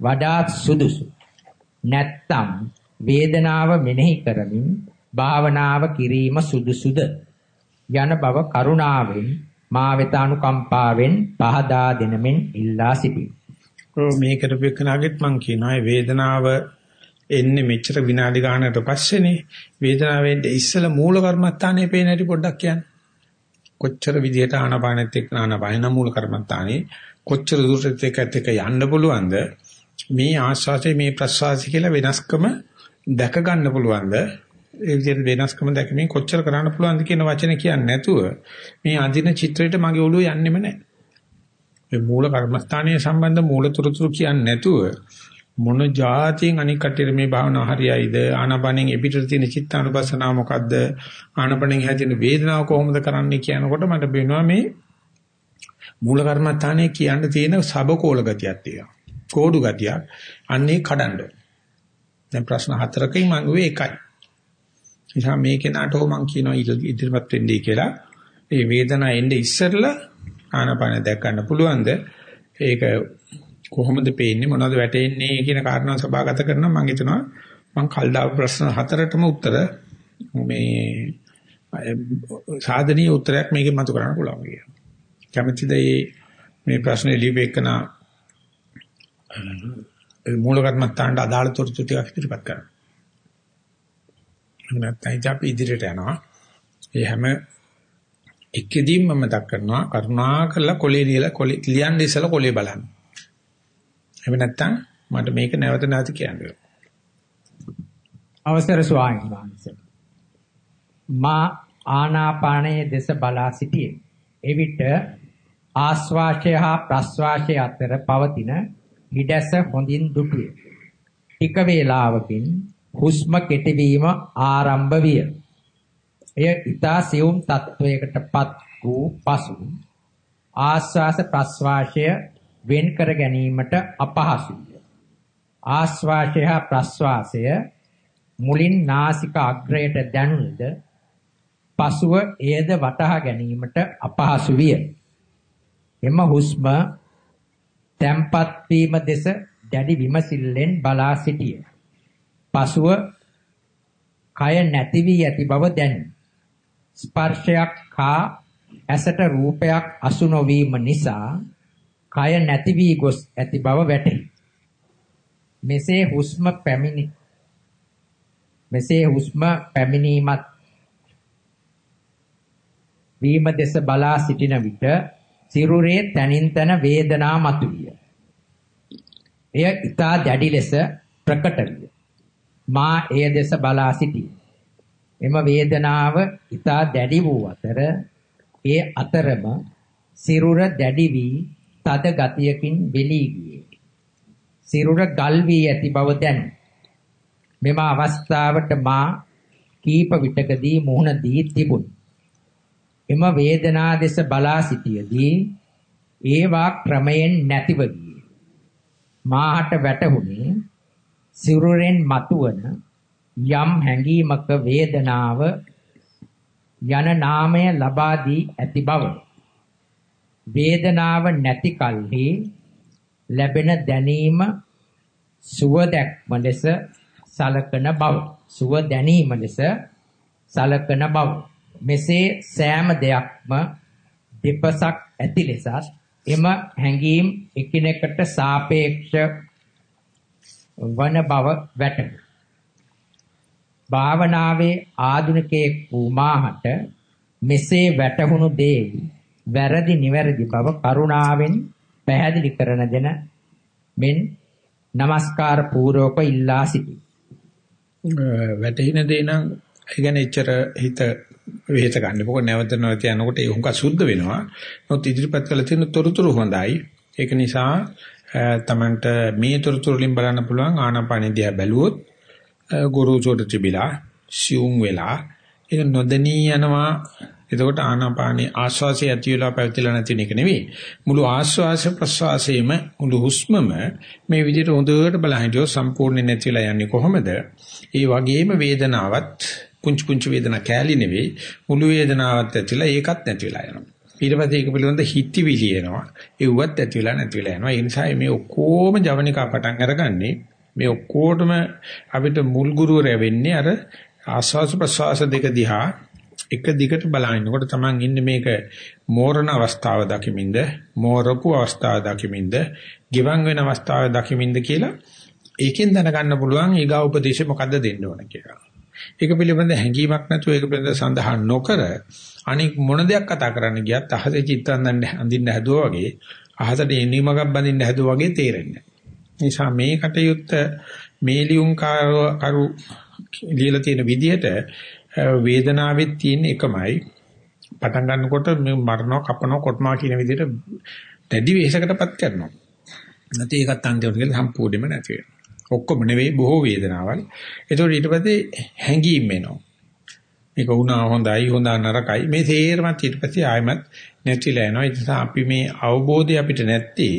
වඩාත් සුදුසු නැත්තම් වේදනාව මෙනෙහි කරමින් භාවනාව කිරීම සුදුසුද යන බව කරුණාවෙන් මා වෙත අනුකම්පාවෙන් පහදා දෙනමින් ඉල්ලා සිටිමි. මේ කරපු එකනාගෙත් මං කියනවා වේදනාව එන්නේ මෙච්චර විනාඩි ගානකට පස්සේනේ වේදනාවෙන් ඉස්සලා මූල කර්මස්ථානයේ පේන හැටි පොඩ්ඩක් කියන්න. කොච්චර විදියට ආනාපානෙත් එක්ක ආනාපාන මූල කර්මස්ථානේ කොච්චර දුරට එකත් එක්ක යන්න පුළුවන්ද මේ ආස්වාසේ මේ ප්‍රස්වාසය කියලා වෙනස්කම දැක ගන්න පුළුවන්ද ඒ විදිහට වෙනස්කම දැකීමෙන් කොච්චර කරන්න පුළුවන්ද කියන වචන කියන්නේ නැතුව මේ අඳින චිත්‍රයට මගේ ඔළුව යන්නෙම නැහැ. මේ මූල කර්මස්ථානීය සම්බන්ධ මූලතුරුතුරු කියන්නේ නැතුව මොන જાතියෙන් අනික් කටියට මේ භාවනාව හරියයිද ආනපනෙන් එපිටට තියෙන චිත්තානුපස්සනාව මොකද්ද ආනපනෙන් හැදෙන වේදනාව කොහොමද කරන්නේ කියනකොට මට වෙනවා මේ මූල කර්මස්ථානයේ කියන්න තියෙන සබකෝල ගතියක් තියෙනවා. කෝඩු ගතියක්. අන්නේ කඩන්න. දැන් ප්‍රශ්න හතරකින් මම ගුවේ එකයි. නිසා මේ කෙනාටෝ මම කියනවා ඉදිරිපත් වෙන්නයි කියලා. ඒ වේදනාව එන්නේ ඉස්සෙල්ලා ආනාපාන දැක් ගන්න පුළුවන්ද? ඒක කොහොමද පේන්නේ මොනවද වැටෙන්නේ කියන කාරණා සභාගත කරනවා මම හිතනවා මම කල්දාව ප්‍රශ්න හතරටම උත්තර මේ සාධනීය උත්තරයක් මේකෙන් මතු කරන්න පුළුවන් කියලා. කැමතිද මේ ප්‍රශ්නේ ලියපෙකන මූල කර්මස්ථානට අදාළ තොරතුරු ටිකක් ඉදිරිපත් කරන්න. නැත්නම් අපි ඉදිරියට යනවා. ඒ හැම එකදීම මම මතක් කරනවා කරුණාකරලා කොලේ ලියලා කොලේ ලියන්න ඉස්සලා කොලේ බලන්න. එහෙම නැත්නම් මට මේක නැවත නැවත කියන්න අවසර ස්වාමීන් වහන්සේ. මා ආනාපානයේ දෙස බලා සිටියේ. එවිට ආස්වාශය හා ප්‍රස්වාශය අතර පවතින හිඩැස හොඳින් දුටුවේ. ටික වේලාවකින් හුස්ම කෙටවීම ආරම්භ විය. එය ඊතා සියුම් තත්වයකටපත් වූ පසු ආස්වාස ප්‍රස්වාශය වෙන් කර ගැනීමට අපහසුය. ආස්වාශය ප්‍රස්වාසය මුලින් නාසික අග්‍රයට දැනුනද පසුව එයද වටහා ගැනීමට අපහසු විය. එම හුස්ම තැම්පත් වීම දෙස දැඩි විමසිල්ලෙන් බලා සිටිය. පසුව කය නැති වී ඇති බව දැනේ. ස්පර්ශයක් හා ඇසට රූපයක් අසු නොවීම නිසා කය නැති වී ගොස් ඇති බව වැටහි. මෙසේ හුස්ම පැමිණි මෙසේ හුස්ම පැමිණීමත් වීම දෙස බලා සිටින විට සිරුරේ තනින් තන වේදනා මතුවිය. එය ඊතා දැඩි ලෙස ප්‍රකට විය. මා එය දෙස බලා සිටියේ. එම වේදනාව ඊතා දැඩි වූ අතර ඒ අතරම සිරුර දැඩි වී තද ගතියකින් වෙලී ගියේ. සිරුර ගල් වී ඇති බව දැනේ. මෙම අවස්ථාවට මා කීප විටකදී මුහුණ දී තිබුණි. එම වේදනා දෙස බලා සිටියදී ඒවා ක්‍රමයෙන් නැතිව ගියේ. මාහට වැටහුණේ සිරුරෙන් මතුවන යම් හැඟීමක වේදනාව යන නාමය ලබා දී ඇති බව. වේදනාව නැති කල්හි ලැබෙන දැනීම සුව දැක්ම ලෙස සලකන බව. සුව දැනීම ලෙස සලකන බව. මෙසේ සෑම දෙයක්ම දෙපසක් ඇති ලෙසත් එම හැඟීම් එකිනෙකට සාපේක්ෂ වන බව වැටහේ. භාවනාවේ ආධුනිකයෙක් වූ මාහට මෙසේ වැටහුණු දේ වැරදි නිවැරදි බව කරුණාවෙන් පැහැදිලි කරන දෙන මෙන් নমස්කාර පූර්වක ඉල්ලා සිටි. වැටහින දේ නම් ඒ කියන්නේ එච්චර හිත වෙහෙස ගන්න. මොකද නැවත නැවත යනකොට ඒ හුඟක් සුද්ධ වෙනවා. නමුත් ඉදිරිපත් කළ තියෙන තොරතුරු හොඳයි. ඒක නිසා තමන්ට මේ තොරතුරු වලින් බලන්න පුළුවන් ආනාපාන දිහා බැලුවොත් ගුරුචෝට තිබිලා සියුම් වෙලා ඒක නොදෙනී යනවා එතකොට ආනාපානී ආශ්වාසය ඇති වෙලා පැවතිලා නැති එක නෙවෙයි. මුළු ආශ්වාස ප්‍රශ්වාසයේම මුළු හුස්මම මේ විදිහට හොඳට බලන හිටියොත් සම්පූර්ණ නැතිලා යන්නේ කොහොමද? ඒ වගේම වේදනාවත් පුංචි පුංචි වේදනා කෑලි නෙවෙයි. මුළු වේදනාවත් ඇතිලා ඒකත් නැති වෙලා යනවා. ඊට පස්සේ ඒක පිළිබඳ හිතවිලි එනවා ඒවත් ඇති වෙලා නැති වෙලා යනවා. ඒ නිසා මේ ඔක්කොම ජවනිකා පටන් අරගන්නේ මේ ඔක්කොටම අපිට මුල් ගුරුවරයා වෙන්නේ අර ආස්වාස ප්‍රසවාස දෙක දිහා එක දිගට බලනකොට Taman ඉන්නේ මේක මෝරණ අවස්ථාව දකිමින්ද මෝරපු අවස්ථාව දකිමින්ද ගිවන් වෙන අවස්ථාව දකිමින්ද කියලා ඒකෙන් දැනගන්න පුළුවන් ඊගා උපදේශ මොකද්ද දෙන්න ඕන කියලා. ඒක පිළිබඳ හැඟීමක් නැතුව ඒක පිළිබඳ සඳහන් නොකර අනික මොන දෙයක් කතා කරන්න ගියත් අහසේ චිත්තන්දන් අඳින්න හැදුවා වගේ අහසට එනීමක් බඳින්න හැදුවා වගේ තේරෙන්නේ. නිසා මේ කටයුත්ත මේ ලියුම් කරු ලියලා තියෙන විදිහට වේදනාවෙත් තියෙන එකමයි පටන් ගන්නකොට මේ මරනවා කපනවා කොටනවා කියන විදිහට දැඩි වෙහෙසකටපත් කරනවා. නැත්නම් ඒකත් අන්තිමට කියලා සම්පූර්ණයෙන්ම නැති වෙනවා. ඔක්කොම නෙවෙයි බොහෝ වේදනාවල්. ඒතකොට ඊට පස්සේ හැංගීම් එනවා. මේක වුණා හොඳයි හොඳා නරකයි මේ තේරමත් ඊට පස්සේ ආයමත් නැතිලා යනවා. ඒ නිසා අපි මේ අවබෝධය අපිට නැත්තේ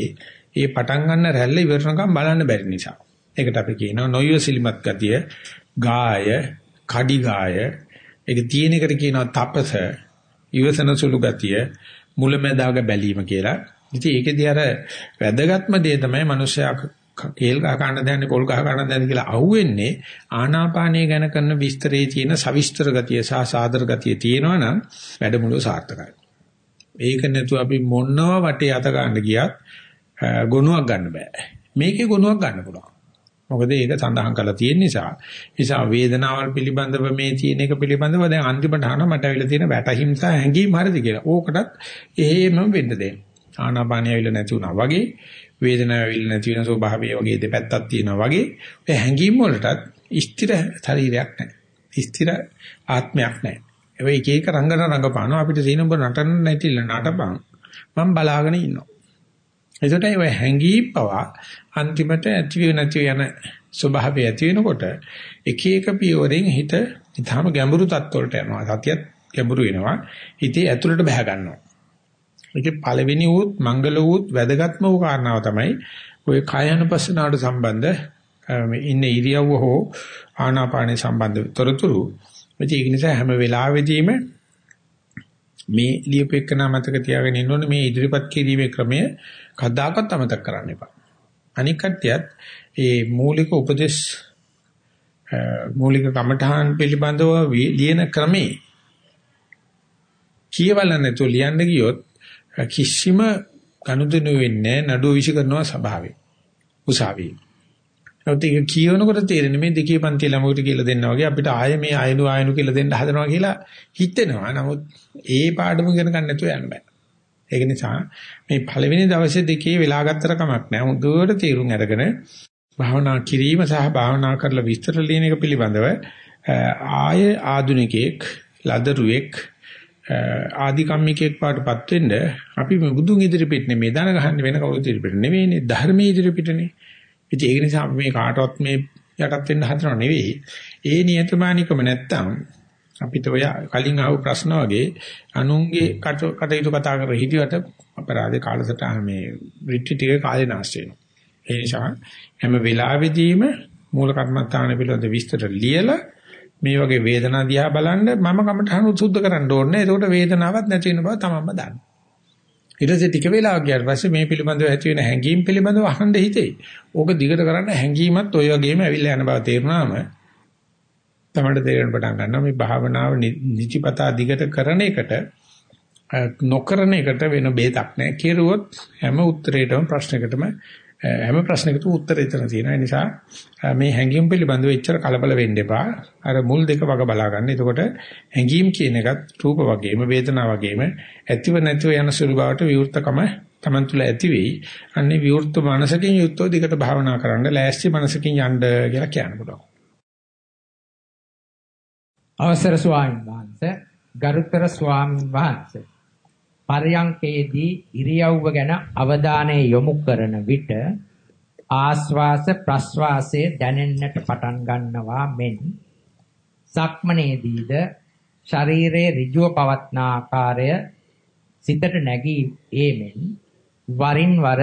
ඒ පටන් ගන්න රැල්ල ඉවරනකම් බලන්න බැරි නිසා. ඒකට අපි කියනවා නොයොසිලිමත් ගතිය, ගාය, කඩි ගාය. ඒක තියෙන එකට කියනවා තපස, ඉවසන සුළු ගතිය, මුලැමැදාග බැලීම කියලා. ඉතින් ඒකෙදී අර වැදගත්ම දේ තමයි මිනිස්සයා කේල් ගහ ගන්න දැනන්නේ පොල් ගහ ගන්න දැනන්නේ කියලා අහුවෙන්නේ ආනාපානය ගැන කරන විස්තරයේ තියෙන සවිස්තර ගතිය සහ සාදර ගතිය තියෙනවා නම් වැඩමුළුව සාර්ථකයි. ඒක නැතුව අපි මොනවා වටේ අත ගන්න ගියත් ගුණයක් ගන්න බෑ. මේකේ ගුණයක් ගන්න පුළුවන්. මොකද ඒක සඳහන් කරලා තියෙන නිසා. නිසා වේදනාවල් පිළිබඳව මේ තියෙන එක පිළිබඳව දැන් අන්තිමට අහන මට ඇවිල්ලා තියෙන වැටහිම් සහ හැඟීම් හරිද කියලා. ඕකටත් එහෙමම වෙන්න දෙන්න. ආනාපානිය ඇවිල්ලා නැති වුණා වගේ වේදනාව ඇවිල්ලා නැති වෙන ස්වභාවය වගේ දෙපැත්තක් තියෙනවා වගේ ඔය හැඟීම් වලටත් ස්ථිර ශරීරයක් නැහැ. ස්ථිර ආත්මයක් නැහැ. ඒ එක එක රංගන රංගපානවා අපිට සීනඹ නටන්න නැතිල නටපන් මම බලාගෙන ඉන්නවා. එතකොට ඒ හැංගී පවා අන්තිමට ඇති වෙ නැති යන ස්වභාවය ඇති වෙනකොට එක එක පියවරෙන් හිත ඊටාම ගැඹුරු තත්ත්වවලට යනවා. සතියත් ගැඹුරු වෙනවා. හිතේ ඇතුළට බහ ගන්නවා. ඒකේ පළවෙනි උත් මංගල උත් වැදගත්ම වූ කාරණාව තමයි ඔය කායानुපස්සනාවට සම්බන්ධ මේ ඉන්න ඉරියව්ව හෝ ආනාපානේ සම්බන්ධ තොරතුරු. ඒක නිසා හැම වෙලාවෙදීම මේ ලියපෙකනා මතක තියාගෙන ඉන්න ඕනේ මේ ඉදිරිපත් කිරීමේ ක්‍රමය කවදාකවත් අමතක කරන්න එපා. අනික් කට්ටියත් ඒ මූලික උපදේශ මූලික කමඨහන් පිළිබඳව ලියන ක්‍රමේ කියවල නැතුව ලියන්න ගියොත් කිසිම ගනුදෙනු වෙන්නේ නඩුව විශ් කරනවා ස්වභාවයෙන් උසාවියේ. නමුත් ඒක කියවනකොට තේරෙන්නේ මේ දෙකේ පන්ති ළමකට කියලා දෙන්නා වගේ අපිට ආයෙ මේ ආයනු ආයනු කියලා දෙන්න හදනවා කියලා හිතෙනවා. නමුත් ඒ පාඩම ඉගෙන ගන්න නැතුව යන්න බෑ. ඒක නිසා මේ පළවෙනි දවසේ දෙකේ වෙලා ගත්තර කමක් නැහැ. හොඳට තීරුම් අරගෙන භාවනා කිරීම සහ භාවනා කරලා විස්තර ලියන එක පිළිබඳව ආය ආදුනිකයෙක් ලදරුවෙක් ආදි කම්මිකෙක් පාටපත් වෙන්න අපි මේ බුදුන් ඉදිරිපිට නෙමෙයි දන ගහන්න වෙන කවුරුත් ඉදිරිපිට නෙමෙයිනේ ධර්මයේ ඉදිරිපිටනේ. ඉතින් ඒක නිසා අපි මේ කාටවත් මේ යටත් වෙන්න හදනව නෙවෙයි. ඒ නියතමානිකම නැත්තම් අපිට ඔය කලින් ආව ප්‍රශ්න වගේ අනුන්ගේ කටයුතු කතා කර හිටියට අපරාධේ කාලසටහන මේ රිට්‍රීට් එකේ කාලේ නාස්ති වෙනවා. ඒ නිසා හැම වෙලාවෙදීම මූල කර්මස්ථාන පිළිබඳ විස්තර ලියලා මේ වගේ වේදනාව දිහා බලන්න මම කමටහන උසුද්ධ කරන්න ඕනේ. ඒකට වේදනාවක් නැති වෙන බව තමන්ම දන්න. ඊට පස්සේ ටික වෙලාවක් ගියාට පස්සේ මේ පිළිබඳව ඇති වෙන හැඟීම් පිළිබඳව අහන්න හිතේ. ඕක දිගට කරන්න හැඟීමත් ওই වගේම ඇවිල්ලා යන බව තේරුණාම තමයි තේරෙන්න පටන් ගන්නවා මේ භාවනාව නිචිපතා දිගට කරන එකට නොකරන එකට වෙන බේතක් නැහැ. කෙරුවොත් හැම උත්තරේටම ප්‍රශ්නයකටම හැම ප්‍රශ්නයකටම උත්තර එතන තියෙනවා. ඒ නිසා මේ හැඟීම් පිළිබඳව එච්චර කලබල වෙන්න එපා. අර මුල් දෙක වග බලා ගන්න. එතකොට හැඟීම් කියන එකත් රූප වගේම වේදනා වගේම ඇතිව නැතිව යන සුළු බවට විවෘතකම Taman තුල ඇති වෙයි. අන්නේ විවෘත මනසකින් යුක්තව දිගට භාවනා කරන්න ලෑස්ති මනසකින් යන්න කියලා කියන්න පුළුවන්. අවසර ස්වාමීන් වහන්සේ ගරුතර ස්වාමීන් වහන්සේ පරයන්කේදී ඉරියව්ව ගැන අවධානය යොමු කරන විට ආස්වාස ප්‍රස්වාසයේ දැනෙන්නට පටන් ගන්නවා මෙන් සක්මනේදීද ශරීරයේ ඍජුව පවත්නා ආකාරය සිතට නැගී ඒමෙන් වරින් වර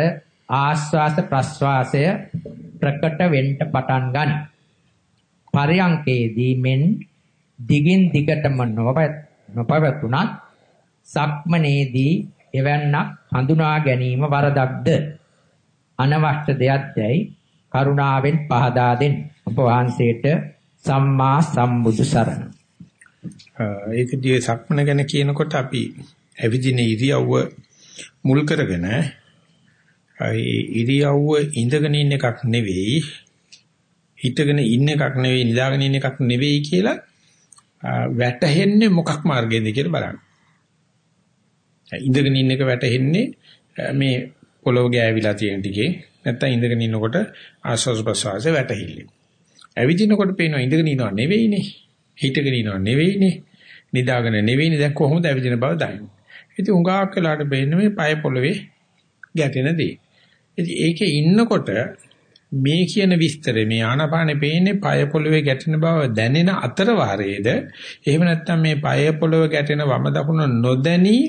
ආස්වාස ප්‍රස්වාසය ප්‍රකට වෙන්න පටන් ගනී. පරයන්කේදී මෙන් දිගින් දිගටම නොපවතුනත් සක්මනේදී එවන්නක් හඳුනා ගැනීම වරදක්ද? අනවශ්‍ය දෙයක්දයි කරුණාවෙන් පහදා දෙන්න. අප වහන්සේට සම්මා සම්බුදු සරණ. ඒකදී සක්මන ගැන කියනකොට අපි ඇවිදින ඉරියව්ව මුල් කරගෙන ඉරියව්ව ඉඳගෙන ඉන්න එකක් නෙවෙයි හිටගෙන ඉන්න එකක් නෙවෙයි නිදාගෙන ඉන්න එකක් නෙවෙයි කියලා වැටහෙන්නේ මොකක් මාර්ගයේද කියලා බලන්න. ඉඳගෙන ඉන්න එක වැටෙන්නේ මේ පොළොව ගෑවිලා තියෙන ටිකේ නැත්තම් ඉඳගෙන ඉන්නකොට ආස්වාස් ප්‍රසවාසය වැටහිල්ල. ඇවිදිනකොට පේනවා ඉඳගෙන ඉනව නෙවෙයිනේ. හිටගෙන ඉනව නෙවෙයිනේ. නිදාගෙන නෙවෙයිනේ. දැන් කොහොමද ඇවිදින බව දන්නේ. ඉතින් උඟාක් වෙලාට බේන්නේ මේ පය පොළවේ ගැටෙන දේ. ඉතින් ඒකේ ඉන්නකොට මේ කියන විස්තරේ මේ ආනාපානෙ පේන්නේ පය පොළවේ ගැටෙන බව දැනෙන අතර වාරයේද? එහෙම නැත්නම් මේ පය පොළවේ ගැටෙන වම දකුණ නොදැනී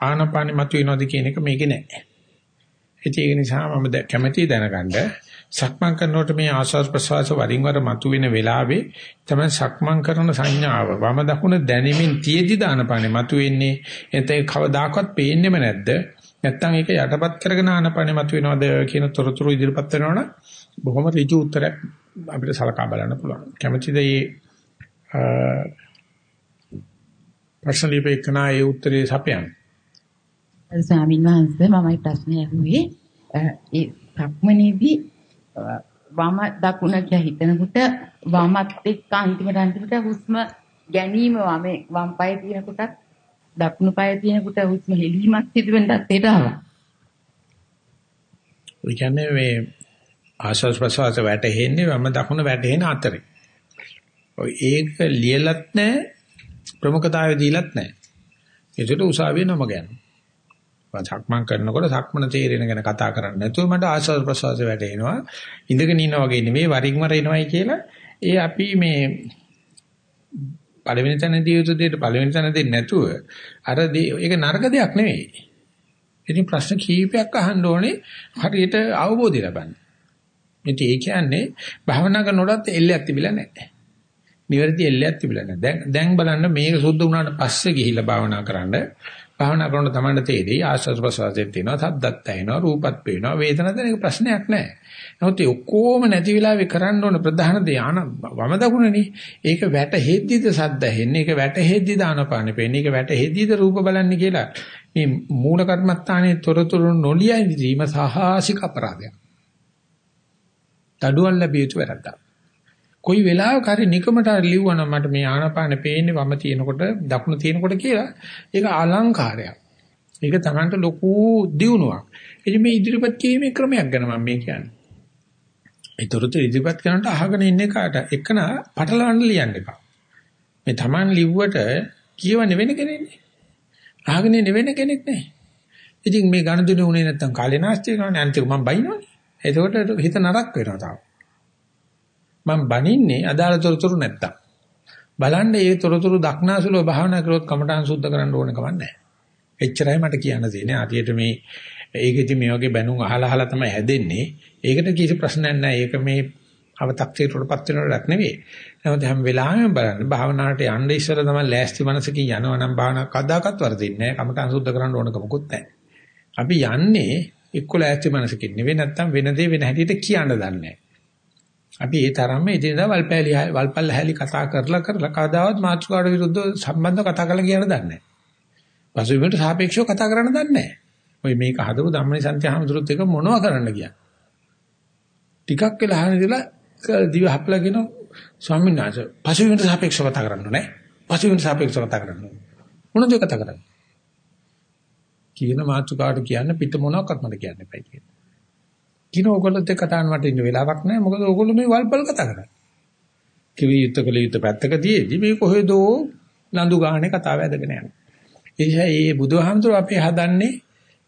ආනාපානෙ මතුවෙනවද කියන එක මේකේ නැහැ. ඒක නිසා මම කැමැති දැනගන්න සක්මන් කරනකොට මේ ආස්වාද ප්‍රසවාස වරින් වර මතුවෙන වෙලාවේ තමයි සක්මන් කරන සංඥාව. වම දකුණ දැනෙමින් තියේදි දානපානෙ මතුවෙන්නේ? එතේ කවදාකවත් පේන්නේම නැද්ද? නැත්තම් ඒක යටපත් කරගෙන ආනපානෙ මතුවෙනවද කියන තොරතුරු ඉදිරිපත් වෙනවනම් බොහොම ඍජු උත්තරයක් අපිට සලකා බලන්න පුළුවන්. කැමැතිද මේ ප්‍රශ්න ලිපේකනා ඒ උත්තරේ සපයන්න? ස්වාමීන් වහන්සේ මමයි ප්‍රශ්නය අහුවේ. ඒ සක්මනේදී වම දකුණ කියලා හිතනකොට වමත් එක්ක අන්තිමට අන්තිමට හුස්ම ගැනීම වමේ වම් පාය තියෙනකොටත් දකුණු පාය තියෙනකොට හුස්ම හෙලීමක් සිදු වෙනත් ඒට ආවා. ඒ කියන්නේ මේ ආශ්වාස ප්‍රශ්වාස වැටෙන්නේ වම දකුණ වැටෙන අතරේ. ඔය ඒක ලියලත් නැහැ ප්‍රමුඛතාවය දීලත් නැහැ. ඒකට උසාවියේ නම ගන්න. සක්මන් කරනකොට සක්මන තේරෙන ගැන කතා කරන්නේ නැතුව මට ආශ්වාස ප්‍රශ්වාස වැටෙනවා. ඉඳගෙන ඉන්නා වගේ නෙමෙයි වරින් වර එනවයි කියලා ඒ අපි මේ පළවෙනි තැනදී යුතු දෙයට පළවෙනි තැන දෙන්නේ නැතුව අර ඒක නරක දෙයක් නෙවෙයි. ඉතින් ප්‍රශ්න කීපයක් අහන්න ඕනේ හරියට අවබෝධය ලබන්න. ඉතින් ඒ කියන්නේ භාවනා කරනකොටත් එල්ලයක් තිබිලා නැහැ. නිවැරදි එල්ලයක් තිබිලා නැහැ. දැන් දැන් බලන්න මේක සුද්ධ වුණාට පස්සේ ගිහිල්ලා භාවනා කරන්න භාවනා කරනකොට තමයි තේරෙයි ආශ්වාස ප්‍රශ්වාසයෙන් තියෙනවා, සද්දත් ඇහෙනවා, රූපත් පේනවා, වේදනත් දැනෙන එක ප්‍රශ්නයක් නැහැ. නමුත් ඒ ඔක්කොම නැති වෙලාවේ කරන්න ඕන ප්‍රධාන දේ ආන වම දකුණනේ. ඒක වැටෙද්දිද සද්ද ඇහෙන්නේ, ඒක වැටෙද්දිද ආනපානෙ පේන්නේ, ඒක වැටෙද්දිද රූප බලන්නේ කියලා මේ මූල කර්මස්ථානයේ තොරතුරු නොලියයි දීම සාහසික අපරාධයක්. දඩුවම් ලැබිය යුතු වැරද්දක්. කොයි වෙලාවක හරි නිකමට හරි ලිව්වනම් මට මේ ආනාපාන පේන්නේ වම තියෙනකොට දකුණ තියෙනකොට කියලා ඒක අලංකාරයක්. ඒක Tamanට ලොකු දියුණුවක්. ඉතින් මේ ඉදිරිපත් කිරීමේ ක්‍රමයක් ගැන මම මේ කියන්නේ. ඒතරතු ඉදිරිපත් කරනට අහගෙන ඉන්නේ කාට එකන පටලවන්න ලියන්න එපා. මේ Taman ලිව්වට කියවන්නේ වෙන කෙනෙක්නේ. අහගෙන ඉන්නේ වෙන කෙනෙක් නේ. ඉතින් මේ ගණදුනේ උනේ නැත්තම් කාලේ නාස්ති කරනවානේ අන්තිම මම බයිනවනේ. එතකොට හිත නරක වෙනවා තාම. මම බනින්නේ අදාළ තොරතුරු නැත්තම්. බලන්න මේ තොරතුරු දක්නාසුලව භාවනා කරොත් කමඨාන් සුද්ධ කරන්න ඕන කම නැහැ. එච්චරයි මට කියන්න තියෙන්නේ. ආතියට මේ ඒකෙදි මේ වගේ බැනුම් අහලා අහලා තමයි හැදෙන්නේ. ඒකට කිසි ප්‍රශ්නයක් නැහැ. ඒක මේ අව탁සීරටපත් වෙන වැඩක් නෙවෙයි. නමුත් හැම වෙලාවෙම බලන්න භාවනාවට යන්න ඉස්සෙල්ලා තමයි ලෑස්ති මනසකින් යනවා නම් භාවනාවක් අදාකත් වරදින්නේ නැහැ. කමඨාන් සුද්ධ කරන්න ඕනක මොකුත් නැහැ. අපි යන්නේ එක්ක ලෑස්ති මනසකින් නෙවෙයි නැත්තම් වෙන දේ වෙන හැටියට කියන්න දන්නේ නැහැ. අපි ඒ තරම්ම එදිනදා වල්පැලි වල්පල් හැලි කතා කරලා කරලා කවදාවත් මාතෘකාවට විරුද්ධව සම්බන්ධව කතා කරලා කියන්න දන්නේ නැහැ. පසුබිමට සාපේක්ෂව කතා කරන්න දන්නේ නැහැ. ඔය මේක හදපු ධම්මනිසන්ති හැමදෙරුත් එක මොනව කරන්න කියන්නේ. ටිකක් වෙලා අහන ඉඳලා දිව හපලාගෙන ස්වාමීන් වහන්සේ පසුබිමට සාපේක්ෂව කතා කරන්න ඕනේ. පසුබිමට සාපේක්ෂව කතා කරන්න ඕනේ. මොනවද කතා කරන්නේ? කියන මාතෘකාවට කියන්න පිට මොනවක්වත් මට කියන්න එපා කියලා. කින ඕගොල්ලොත් එක්ක කතාන මට ඉන්න වෙලාවක් නැහැ. මොකද ඕගොල්ලෝ මේ වල්පල් කතා කරන්නේ. කිවි යුත් කළ යුත් පැත්තක තියේදී මේ කොහෙදෝ ලඳු ගානේ කතාව ඇදගෙන යනවා. ඒ නිසා මේ බුදුහාමුදුරුවෝ අපි හදන්නේ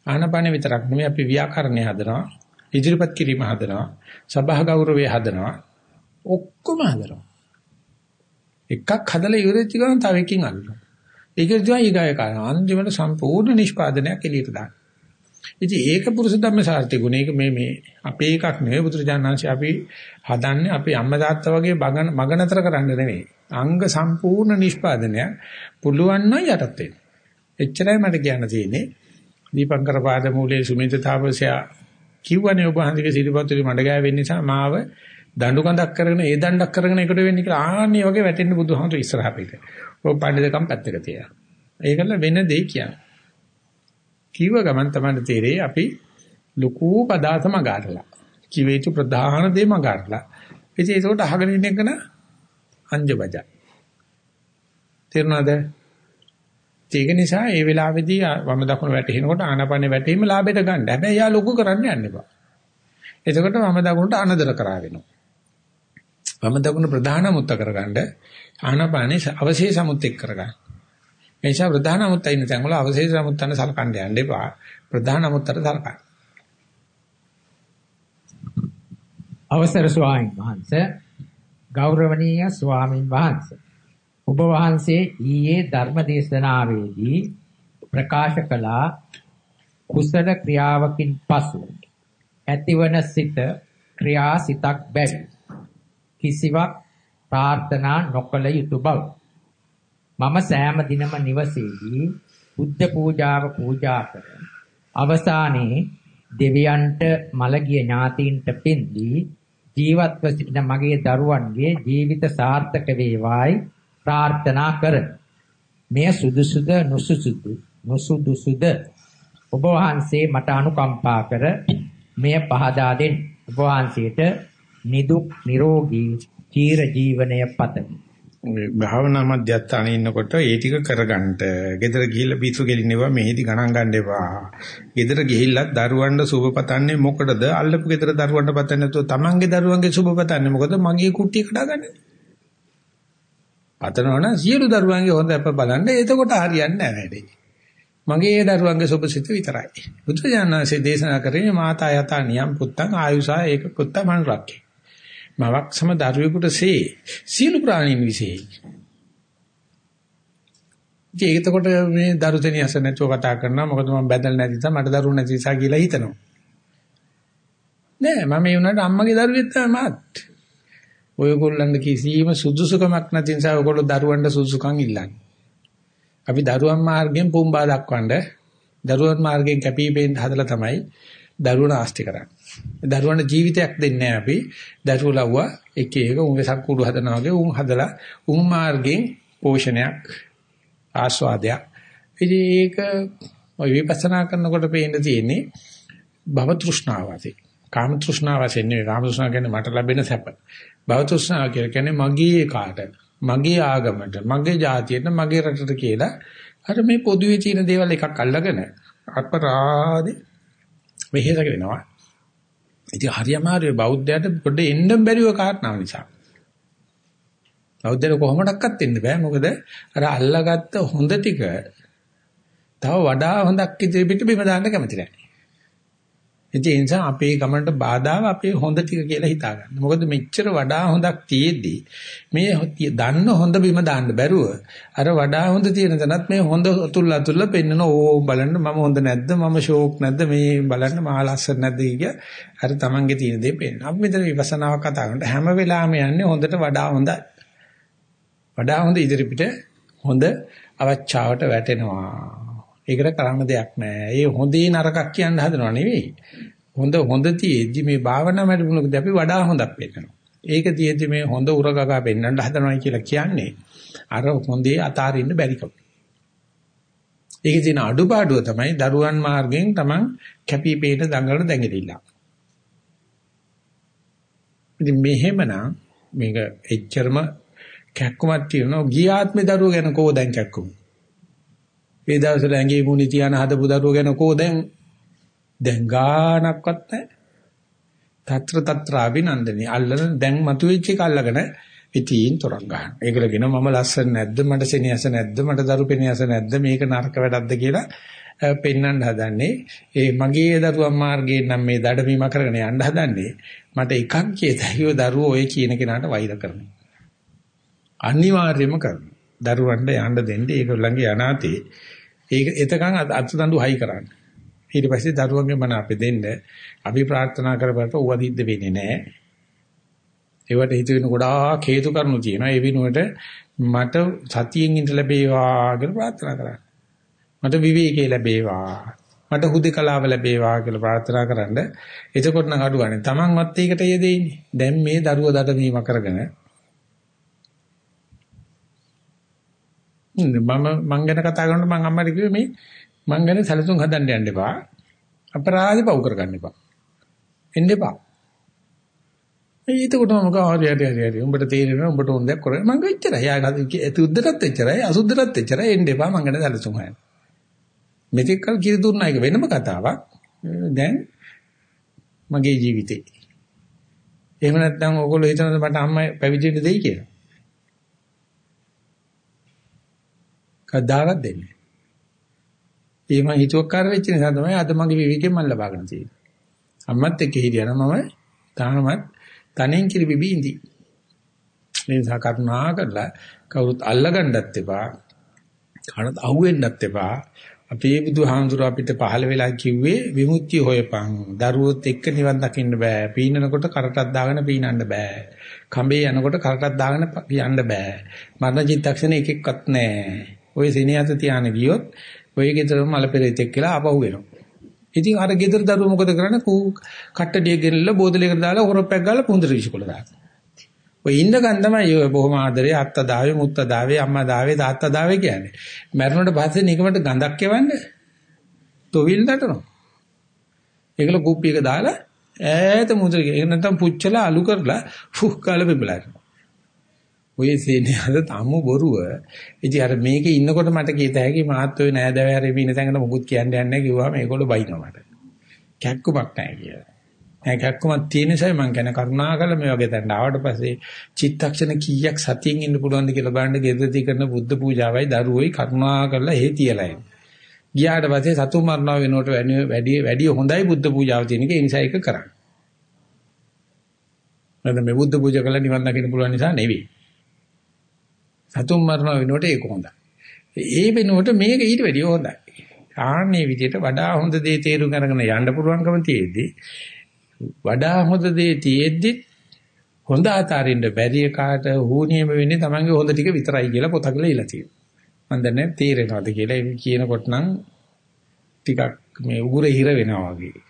ආනපන විතරක් නෙමෙයි අපි ව්‍යාකරණය හදනවා. ඉදිරිපත් කිරීම හදනවා. සභා ගෞරවය හදනවා. ඔක්කොම හදනවා. එකක් හදලා ඉවරෙච්ච ගමන් තව එකකින් අල්ලනවා. ඒක තමයි ඊගාය කරනවා. අන්තිමට සම්පූර්ණ නිෂ්පාදනයක් එළියට දානවා. ඉතින් ඒක පුරුෂ ධම්ම සාර්ථි ගුණ. ඒක මේ මේ අපේ එකක් නෙවෙයි බුදුරජාණන්සේ අපි හදන්නේ අපේ අම්මා තාත්තා වගේ මග නතර කරන්න නෙවෙයි. අංග සම්පූර්ණ නිෂ්පාදනය පුළුවන් නම් යටත් වෙන්න. එච්චරයි මට කියන්න තියෙන්නේ. දීපංකර පාද මූලයේ සුමිත තාපසයා කිව්වනේ ඔබ හන්දික සිරිපත්තුලි මඩ ගෑවෙන්න නිසා මාව දඬු කඳක් කරගෙන ඒ දණ්ඩක් කරගෙන එකට වෙන්නේ කියලා ආන්නේ වගේ වැටෙන්න බුදුහාමුදුර ඉස්සරහ පිට. ඔය පඬිදකම් පැත්තක තියලා. ඒකල වෙන දෙයක් කියන්නේ. කිව්ව ගමන් තමයි තේරෙයි අපි ලুকু පදාතම ගාරලා. කිව යුතු ප්‍රධාන දේ මගාරලා. ඉතින් ඒකට අහගෙන ඉන්න එකන අංජබජ. තේරුණාද? ඒක නිසා ඒ වෙලාවේදී වම දකුණ වැටෙනකොට ආනාපානේ වැටීම ලාභයට ගන්න. හැබැයි යා ලොකු කරන්න යන්න එපා. එතකොට වම දකුණට අනදර කරා වෙනවා. වම දකුණ ප්‍රධාන මුත්ත කරගන්න ආනාපානේ අවශේෂ මුත් එක් කරගන්න. ඒ නිසා ප්‍රධාන අමුත්ත ඉන්න තැන් වල අවශේෂ අමුත්තන සලකන්න යන්න එපා. ප්‍රධාන අමුත්තට සලකන්න. අවසර ස්වාමීන් වහන්සේ ගෞරවනීය ස්වාමින් වහන්සේ ඔබ වහන්සේ ඊයේ ධර්ම දේශනාවේදී ප්‍රකාශ කළා කුසල ක්‍රියාවකින් පසු ඇතිවන සිත ක්‍රියා සිතක් බැරි කිසිවක් ප්‍රාර්ථනා නොකළ යුතු බව මම සෑම දිනම නිවසේදී බුද්ධ පූජාව පූජා කර අවසානයේ දෙවියන්ට මළගිය ඥාතීන්ට පින් දී ජීවත්ව සිටින මගේ දරුවන්ගේ ජීවිත සාර්ථක වේවායි ප්‍රාර්ථනා කර මෙය සුදුසුද නුසුසුද නුසුදුසුද? ඔබ වහන්සේ මට අනුකම්පා කර මෙය පහදා දෙන්න. ඔබ වහන්සේට නිදුක් නිරෝගී චීර ජීවනය පතමි. භාවනා මධ්‍යස්ථානයේ ඉන්නකොට ඒ ටික කරගන්න. ගෙදර ගිහිල්ලා පිස්සු කෙලින්නේවා මෙහෙදි ගණන් ගන්න එපා. ගෙදර ගිහිල්ලත් දරුවන්ට සුබ පතන්නේ මොකටද? අල්ලපු ගෙදර දරුවන්ට පතන්නේ නැතුව තමන්ගේ දරුවන්ගේ සුබ පතන්නේ මොකද? මගේ කුට්ටිය කඩාගන්නේ. පතනවනම් සියලු දරුවන්ගේ හොඳ අප බලන්න එතකොට හරියන්නේ නැහැ වැඩේ. මගේ දරුවන්ගේ සුබසිත විතරයි. බුදුජානනාංශයේ දේශනා කරේ මාතා යතා නියම් පුත්තං ආයුසා ඒක පුත්ත මනුරක්කේ. මවක් සම දරුවෙකුට සේ සියලු ප්‍රාණීන් විශේෂයි. ඒක එතකොට මේ දරුතෙනිය අස නැතුව කතා කරනවා මොකද මම බැදල් නැති නිසා මට දරුවෝ නැති නිසා කියලා හිතනවා. නෑ මම ඒ උනාට අම්මගේ දරුවෙක් තමයි මාත්. ඔයගොල්ලන්ට කිසිම සුදුසුකමක් නැති නිසා ඔයගොල්ලෝ දරුවන්ට සුදුසුකම් ඉල්ලන්නේ. අපි දරුවන් මාර්ගයෙන් පුම්බා දක්වන්න දරුවන් මාර්ගයෙන් කැපිපෙන්න හදලා තමයි දරුවන ආස්ති කරන්නේ. දරුවන්ට ජීවිතයක් දෙන්නේ අපි. දරුවෝ ලව්වා එක එක උන් වෙසක් කුඩු හදනවා වගේ උන් හදලා උන් මාර්ගයෙන් පෝෂණයක් ආස්වාදයක්. ඉතින් ඒක ඔය විපස්සනා කරනකොට පේන්න තියෙන්නේ භව තෘෂ්ණාව ඇති. කාම තෘෂ්ණාව වශයෙන් නෙවෙයි කාම තෘෂ්ණාව කියන්නේ මට ලැබෙන සැප. භව තෘෂ්ණාව කියන්නේ මගේ කාට, මගේ ආගමට, මගේ ජාතියට, මගේ රටට කියලා අර මේ පොදුවේ තියෙන දේවල් එකක් අල්ලගෙන අපරාධේ වෙහෙසක වෙනවා. ඉතින් හරියමාරුවේ බෞද්ධයට පොඩ්ඩ එන්න බැරිව කාරණාව නිසා. බෞද්ධයට කොහොමඩක්වත් එන්න බෑ. මොකද අර අල්ලාගත්ත හොඳ ටික තව වඩා හොඳක් ඉදිරියට බිම දාන්න කැමති නැහැ. ඒ නිසා අපේ ගමනට බාධාව අපේ හොඳ ටික කියලා හිතා ගන්න. මොකද මෙච්චර වඩා හොඳක් තියෙද්දී මේ දන්න හොඳ බිම දාන්න බැරුව අර වඩා හොඳ තියෙන තැනත් මේ හොඳ අතුල් අතුල්ල පෙන්නන ඕ බලන්න මම හොඳ නැද්ද මම ෂෝක් නැද්ද මේ බලන්න මහා ලස්සන නැද්ද කිය අර තමන්ගේ තියෙන දේ පෙන්න. අපි මෙතන විපස්සනාවක් කතා කරනකොට හැම වෙලාවෙම යන්නේ හොඳට වඩා හොඳයි. වඩා හොඳ ඉදිරිපිට හොඳ අවචාවට වැටෙනවා. ඒකට කරන්න දෙයක් නැහැ. ඒ හොඳේ නරකක් කියන්න හදනව නෙවෙයි. හොඳ හොඳ තියෙද්දි මේ භාවනා වැඩමුළුකදී අපි වඩා හොඳක් පෙන්නනවා. ඒක තියෙද්දි මේ හොඳ උරගගා පෙන්වන්න හදනවා කියලා කියන්නේ අර හොඳේ අතාරින්න බැරිකම. ඒකේ තියෙන අඩුපාඩුව තමයි දරුවන් මාර්ගයෙන් Taman කැපිපේට දඟලන දැඟලිලා. ඉතින් මෙහෙමනම් මේක එච්චරම කැක්කමක් තියෙනවා ගියාත්මේ දරුවෝ ගැන කෝ දැන් කැක්කුම. ඒ දවස්වල ඇඟේ මුනි තියන හදපු දරුවෝ ගැන කෝ දැන් දැන් ගානක්වත් නැහැ. తත්‍ර తත්‍ර අභිනන්දනි අල්ලන දැන් මතුවෙච්ච එක අල්ලගෙන ඉතින් තොරක් ගන්න. ඒකලගෙන මම ලස්සන නැද්ද මට සෙනෙහස නැද්ද මට දරු පෙනෙහස නැද්ද මේක නරක වැඩක්ද කියලා පෙන්වන්න හදන්නේ. ඒ මගේ දරුවන් මාර්ගයෙන් නම් මේ දඩමීම කරගෙන යන්න හදන්නේ. මට එකක් කියතයි දරුවෝ ඔය කියන කෙනාට වෛර කරනවා. අනිවාර්යයෙන්ම කරනවා. දරුවන්ට යන්න දෙන්න ඒගොල්ලන්ගේ අනාතේ ඒක එතකන් අත්දඬු හයි කරන්න. ඊට පස්සේ දරුවන්ගේ මන අපේ දෙන්න අපි ප්‍රාර්ථනා කරපුවට ඌව දිද්ද වෙන්නේ නැහැ. ඒවට හිත වෙන ගොඩාක් හේතු කරුණු තියෙනවා. ඒ විනුවට මට සතියෙන් ඉඳ ලැබේවා කියලා ප්‍රාර්ථනා කරන්න. මට විවේකී ලැබේවා. මට හුදකලාව ලැබේවා කියලා ප්‍රාර්ථනා කරන්න. එතකොට නම් අඩුවන්නේ. Tamanවත් ඒකට යෙදෙන්නේ. දැන් මේ දරුව දඩමීම කරගෙන මම මං ගැන කතා කරනකොට මං අම්මට කිව්වේ මේ මං ගැන සැලසුම් හදන්න යන්න එපා. අපරාධේ පව් කරගන්න එපා. එන්න එපා. ඒ එතකොට මම කව හරි හරි හරි හරි උඹට තේරෙනවා උඹට හොඳක් කරේ මං එච්චරයි. යා තුද්දටත් එච්චරයි අසුද්දටත් එච්චරයි එන්න එපා මං ගැන සැලසුම් හොයන්න. මෙතෙක් කල් කිරි දුන්නා එක වෙනම කතාවක්. දැන් මගේ ජීවිතේ. එහෙම නැත්නම් ඕගොල්ලෝ හිතනද මට අම්මා පැවිදි වෙන්න දෙයි කියලා. කවදාවත් දෙන්නේ නැහැ. ඒ මම හිතුවක්කාර වෙච්ච නිසා තමයි අද මගේ විවේකයෙන් මම ලබාගෙන තියෙන්නේ. අම්මත් එක්ක හිටියනම් මම තාමත් තනෙන් කිරි බිබී ඉඳි. මේ නිසා කරුණා කරලා කවුරුත් අල්ලගන්නත් එපා. කනත් අහුවෙන්නත් එපා. අපේ බුදුහාමුදුර අපිට පහළ වෙලා කිව්වේ විමුක්තිය හොයපන්. දරුවොත් එක්ක නිවන් දකින්න බෑ. පීනනකොට කරටක් දාගෙන පීනන්න බෑ. කඹේ යනකොට කරටක් දාගෙන යන්න බෑ. මරණ චිත්තක්ෂණ එකෙක්වත් නැහැ. ඔය සෙනෙහස තියාන ගියොත් ඔය ගෙදර මල පෙරේතෙක් කියලා ආපහු වෙනවා. ඉතින් අර ගෙදර දරුවෝ මොකද කරන්නේ? කූ කට්ටඩිය ගෙනල්ලා බෝතලයකට දාලා හොරප්පයක් ගාලා පුඳුර විශ්කොල දානවා. ඔය ඉන්න ගන් තමයි ඔය බොහොම ආදරේ අත්තා දාවේ මුත්තා දාවේ අම්මා දාවේ තාත්තා දාවේ කියන්නේ. මැරුණට පස්සේ නිකමට ගඳක් යවන්නේ. තොවිල් දටනවා. ඒකල කුප්පියක දාලා ඈත මුද්‍ර ඒක නැත්තම් පුච්චලා අලු කරලා ෆුක් කාලා බෙබලනවා. ඔය සේනහද තමු බොරුව. ඉතින් අර මේකේ ඉන්නකොට මට කීත හැකි මාත් ඔය නෑදෑවරේ ඉන්න තැනකට මොකුත් කියන්න යන්නේ නැහැ කිව්වම මේගොල්ලෝ බයිනවා මට. කැක්කුමක් නැහැ කියලා. නෑ කැක්කුමක් තියෙන නිසා මම කියන කරුණාකර මේ වගේ තැනට ආවට පස්සේ චිත්තක්ෂණ කීයක් සතියින් ඉන්න පුළුවන්ද කියලා බලන්න ගෙදරදී කරන බුද්ධ පූජාවයි දරුවෝයි කරුණාකරලා හේ තියලා එන්න. ගියාට පස්සේ සතු මරණව වෙනකොට වැඩි වැඩි හොඳයි බුද්ධ පූජාව තියෙන එක ඒ නිසා ඒක කරන්න. නැත්නම් මේ බුද්ධ පූජා කළා නිවන් දකින්න පුළුවන් නිසා නෙවෙයි. සතුන් මරනවා වෙනුවට ඒක හොඳයි. ඒ වෙනුවට මේක ඊට වැඩිය හොඳයි. ආන්නේ විදිහට වඩා හොඳ දේ තේරුම් අරගෙන යන්න පුළුවන්කම තියෙද්දි වඩා හොඳ දේ තියෙද්දි හොඳ අතරින්ද බැරි එකාට හුනියම වෙන්නේ Tamange හොඳ ටික විතරයි කියලා පොතක ලියලා තියෙනවා. මම දන්නේ තේරෙනවද කියලා ඒක කියනකොට නම් ටිකක් මේ උගුරේ හිර වෙනවා වගේ.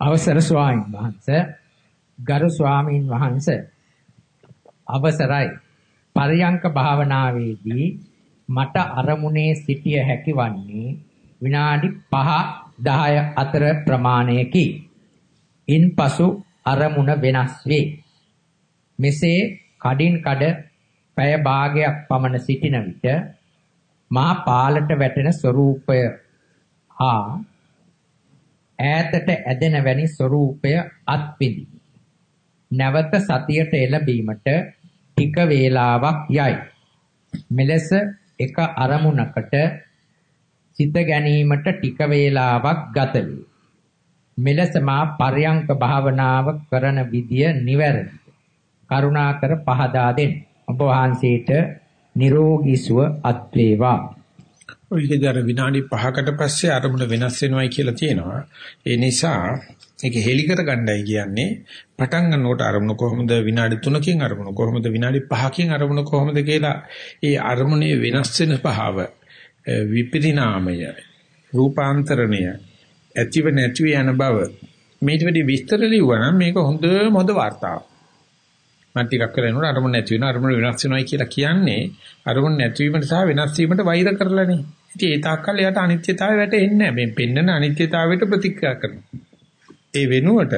අවසර ස්වාමීන් වහන්සේ ගරු ස්වාමීන් වහන්සේ අවසරයි පරියංක භාවනාවේදී මට අරමුණේ සිටිය හැකි වන්නේ විනාඩි 5 10 අතර ප්‍රමාණයකි. ඉන්පසු අරමුණ වෙනස් වේ. මෙසේ කඩින් කඩ පැය භාගයක් පමණ සිටින විට මා පාලට වැටෙන ස්වરૂපය හා ඈතට ඇදෙන වැනි ස්වરૂපය අත්විඳි. නැවත සතියට එළඹීමට ටික වේලාවක් යයි. මෙලෙස එක අරමුණකට සිත ගැනීමට ටික වේලාවක් ගත වේ. මෙලෙස මා පර්යංක භාවනාව කරන විදිය නිවැරදිද? කරුණාකර පහදා දෙන්න. ඔබ වහන්සේට නිරෝගී සුව අත් වේවා. ඔයකදර විනාඩි 5කට පස්සේ අරමුණ වෙනස් වෙනවයි කියලා තියෙනවා. ඒ නිසා ඒක හෙලි කරගන්නයි කියන්නේ පටන් ගන්නකොට අරමුණ කොහොමද විනාඩි 3කින් අරමුණ කොහොමද විනාඩි 5කින් අරමුණ කොහොමද කියලා ඒ අරමුණේ වෙනස් වෙන භාව විපරිණාමය රූපාන්තරණය ඇතිව නැතිව යන බව මේට වැඩි විස්තර ලියුවා මේක හොඳ මොඳ වார்த்தාවක් මම ටිකක් කරගෙන අරමුණ නැති වෙනවා අරමුණ වෙනස් වෙනවායි කියලා කියන්නේ අරමුණ නැතිවීමට සහ වෙනස් වීමට වෛර කරලානේ ඉතින් ඒ තාක්කල් එයාට අනිත්‍යතාවය වැටෙන්නේ නැහැ. මේ පෙන්නන අනිත්‍යතාවයට ප්‍රතික්‍රියා කරනවා. ඒ වෙනුවට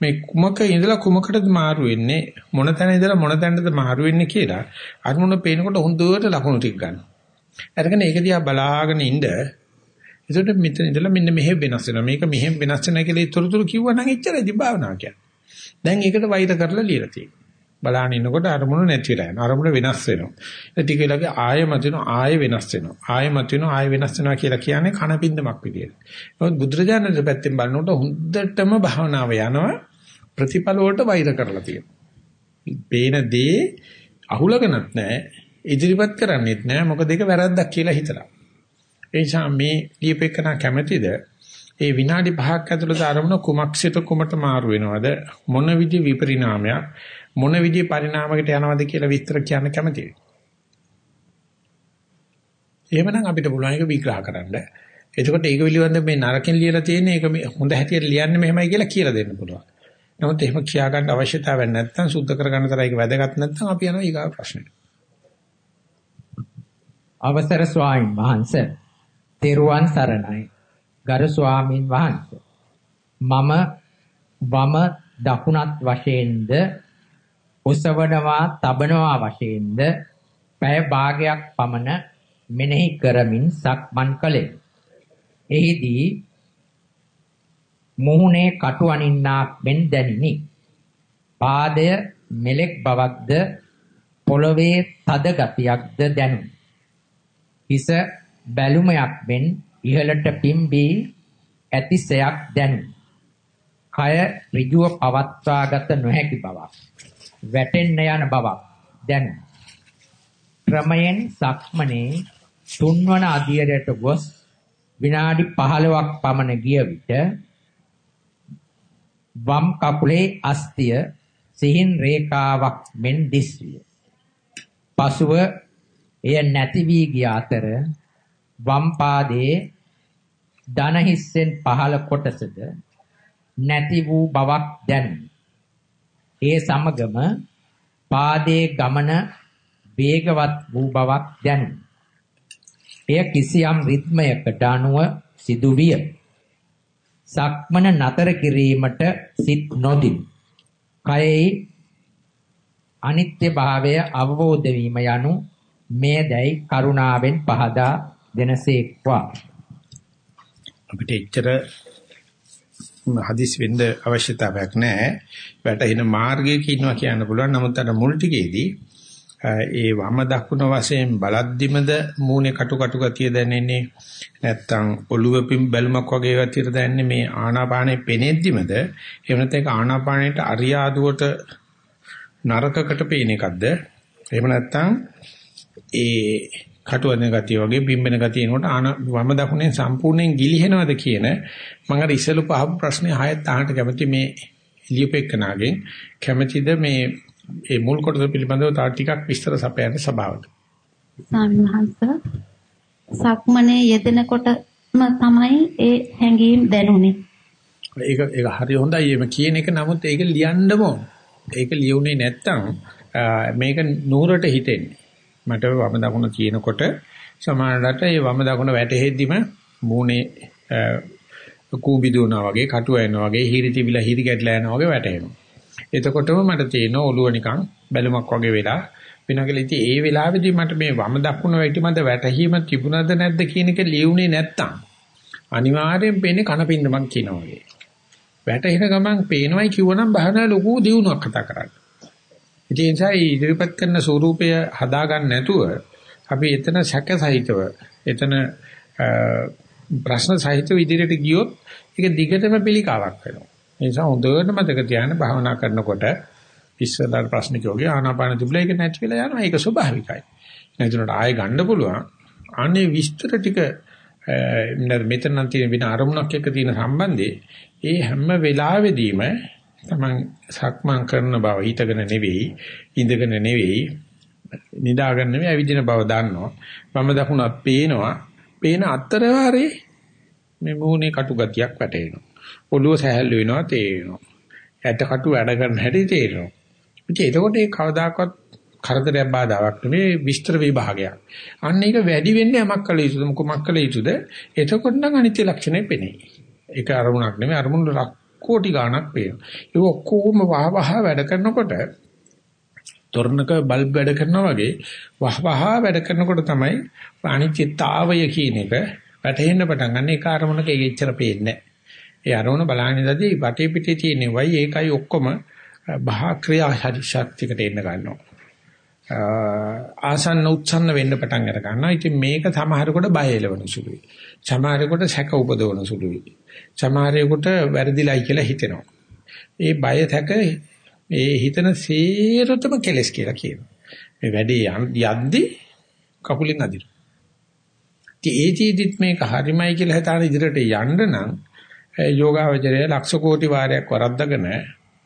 මේ කුමක ඉඳලා කුමකටද මාරු වෙන්නේ මොන තැන ඉඳලා මොන තැනටද මාරු වෙන්නේ කියලා අරමුණ පේනකොට හොඳට ලකුණු ටික ගන්න. අරගෙන ඒක දිහා බලාගෙන ඉඳ එතකොට මෙතන ඉඳලා මෙන්න මෙහෙ වෙනස් වෙනවා. මේක මෙහෙම වෙනස් වෙනවා කියලා ඒතරතුරු කිව්වනම් එච්චරයි භාවනාව කියන්නේ. දැන් ඒකට වෛර කරලා ලියලා තියෙනවා. බලාගෙන ඉන්නකොට අරමුණු නැති වෙලා යනවා. අරමුණ වෙනස් වෙනවා. ඒ ටික වෙලාවක ආයෙ මතිනවා ආයෙ වෙනස් වෙනවා. ආයෙ මතිනවා ආයෙ වෙනස් වෙනවා කියලා කියන්නේ කණපින්දමක් විදියට. නමුත් බුදුරජාණන්ගේ පැත්තෙන් බලනකොට හොඳටම භාවනාව යනවා ප්‍රතිඵල වලට වෛර කරලා තියෙනවා. පේන දේ අහුලගෙනත් නැහැ ඉදිරිපත් කරන්නේත් නැහැ මොකද ඒක වැරද්දක් කියලා හිතලා. ඒ නිසා මේ ලියපෙකන කැමැතිද ඒ විනාඩි 5ක් ඇතුළත අරමුණ කුමක්සිත කුමට මාරු වෙනවද මොන විදි විපරිණාමයක් මොන විදිහේ පරිණාමයකට යනවද කියලා විස්තර කියන්න කැමතියි. එහෙමනම් අපිට පුළුවන් ඒක විග්‍රහ කරන්න. එතකොට ඒක පිළිබඳව මේ නරකින් ලියලා තියෙන ඒක මේ හොඳ හැටියට ලියන්නේ මෙහෙමයි කියලා කියලා දෙන්න පුළුවන්. නමුත් එහෙම කියා ගන්න අවශ්‍යතාවයක් නැත්නම් සුද්ධ කරගන්න තරයි ඒක වැදගත් නැත්නම් අපි යනවා ඊගා ප්‍රශ්නෙට. අවසර ස්වාමීන් වහන්සේ තෙරුවන් සරණයි. ගරු ස්වාමින් වහන්සේ. මම වම දකුණත් වශයෙන්ද ඔසවනවා තබනවා වශයෙන්ද පැය භාගයක් පමණ මෙනෙහි කරමින් සක්මන් කළේ. එහිදී මුහුණේ කටු අනින්නාක් මෙන් දැනිනි. පාදය මෙලෙක් බවක්ද පොළවේ තද ගතියක්ද දැනුනි. හිස බැලුමයක් මෙන් ඉහළට පිම්බී ඇතිසයක් දැනුනි. කය ඍජුව පවත්වාගත නොහැකි බවක්. වැටෙන්න යන බවක් දැනුනි. ක්‍රමයෙන් සක්මනේ තුන්වන අධියරයට ගොස් විනාඩි 15ක් පමණ ගිය විට වම් කකුලේ අස්තිය සිහින් රේඛාවක් මෙන් දිස්විය. පසුව එය නැති වී ගිය අතර වම් පාදයේ දන හිස්සෙන් පහළ කොටසද නැති වූ බවක් දැනුනි. ඒ සමගම පාදයේ ගමන වේගවත් වූ බවක් දැනුනි. එය කිසියම් රිද්මයකට අනුව සිදුවිය. සක්මන නතර කිරීමට සිත් නොදින්. කයෙහි අනිත්‍ය භාවය අවබෝධ වීම යනු මේදැයි කරුණාවෙන් පහදා දෙනසේක්වා. අපිට එච්චර හදිස් වෙන්න අවශ්‍යතාවයක් නැහැ. වැටෙන මාර්ගයක ඉන්නවා කියන්න පුළුවන්. නමුත් අර මුල් ටිකේදී ඒ වම දකුණ වශයෙන් බලද්දිමද මූණේ කටු කටු ගතිය දැනෙන්නේ නැත්තම් ඔළුව පිම් බැලුමක් වගේ ගතියට දැනෙන්නේ මේ ආනාපානෙ පෙනෙද්දිමද එහෙම නැත්නම් ඒක ආනාපානෙට අරියාදුවට නරකකට පේන එකක්ද එහෙම නැත්නම් ඒ කටුවන ගතිය වගේ බිම්බෙන ගතිය එනකොට ආන වම දකුණෙන් සම්පූර්ණයෙන් ගිලිහෙනවද කියන මම අර ඉස්සෙල්ලා පහපු ප්‍රශ්නේ හයත් අහන්න කැමති මේ ලියුපෙක්කනාගෙන් කැමතිද මේ ඒ මුල් කොටස පිළිබඳව තව ටිකක් විස්තර සපයන්න සභාවට. සක්මනේ යෙදෙනකොටම තමයි ඒ හැඟීම් දැනුනේ. ඒක ඒක හරි හොඳයි එම කියන එක නමුත් ඒක ලියන්නම ඕන. ඒක ලියුනේ නැත්තම් මේක නూరుට හිතෙන්නේ. මට වම දකුණ කියනකොට සමානලට ඒ වම දකුණ වැටෙහෙද්දිම මූණේ කූඹි දුවනවා වගේ කටුව යනවා වගේ හිරි තිබිලා හිරි ගැටලා යනවා වගේ වැටෙනවා. එතකොටම මට තේරෙනවා ඔළුව නිකන් බැලුමක් වගේ වෙලා වෙනකල ඉතින් ඒ වෙලාවේදී මට මේ වම දකුණ වැටි මත වැටහීම තිබුණද නැද්ද කියන එක ලියුනේ නැත්තම් අනිවාර්යෙන් පේන්නේ කනපින්දමක් කියනවා වගේ. වැටෙන ගමන් පේනවයි කිව්වනම් බහන ලොකු දියුණුවක් කතා කරන්නේ. ඉතින් ඒ නිසා ඉදිරිපත් කරන ස්වරූපය හදා ගන්න නැතුව අපි එතන සැක සහිතව එතන ප්‍රශ්න සහිතව ඉදිරියට ගියොත් ඒක දිගටම පිළිකාවක් වෙනවා. ඒ නිසා හොඳට මතක තියාගන්න භාවනා කරනකොට ඉස්සරහට ප්‍රශ්න කිව්වගේ ආනාපාන තිබුණා ඒක නැති වෙලා යනවා. ඒක ස්වභාවිකයි. නැතුනට ආයෙ ගන්න පුළුවන්. අනේ විස්තර ටික මෙතන නම් තියෙන වෙන අරමුණක් එක්ක තියෙන සම්බන්ධේ ඒ හැම වෙලාවෙදීම තමන් සක්මන් කරන බව හිතගෙන නෙවෙයි ඉඳගෙන නෙවෙයි නිදාගෙන නෙවෙයි ඇවිදින බව දන්නවා. වම දකුණත් පේනවා. පේන අතරවාරේ මේ මූණේ කටු ගතියක් වැටෙනවා. ඔළුව සැහැල්ලු වෙනවා තේරෙනවා. ඇට කටු වැඩ කරන හැටි තේරෙනවා. ඉතින් එතකොට ඒ කවදාකවත් කරදරයක් බාධාවක් නෙමෙයි විස්තර විභාගයක්. අන්න ඒක වැඩි වෙන්නේ යමක් කළ යුතුද මොකක් කළ යුතුද? එතකොට නම් අනිත්‍ය ලක්ෂණය පෙනේ. ඒක අරමුණක් නෙමෙයි අරමුණු කෝටි ගාණක් පේනවා. ඒක ඔක්කොම වහ වහ වැඩ කරනකොට තොරණක බල්බ් වැඩ කරනවා වගේ වහ වහ වැඩ කරනකොට තමයි අනිත්‍යතාවය කියන එක වැටහෙන්න පටන් ගන්න. ඒක අරමුණක ඒක එච්චර පේන්නේ නැහැ. ඒ අරමුණ බලන්නේ නැදී වටේ පිටේ තියෙන වයි ඒකයි ඔක්කොම බහා ක්‍රියා ශක්තියකට එන්න ගන්නවා. ආසන්න උත්සන්න වෙන්න පටන් අර ගන්නවා. ඉතින් මේක සමහරකට බය එලවන සුළුයි. සමහරකට සැක උපදවන සුළුයි. සමහරෙකුට වැරදිලයි කියලා හිතෙනවා. ඒ බය තැක මේ හිතන සේරතම කෙලස් කියලා කියනවා. මේ වැඩේ යද්දි කකුලෙන් අදින. ඉතින් ඒ ජීදිත් මේක හරිමයි කියලා හිතාන ඉදිරියට යන්න නම් යෝගාවචරය ලක්ෂ කෝටි වාරයක් වරද්දගෙන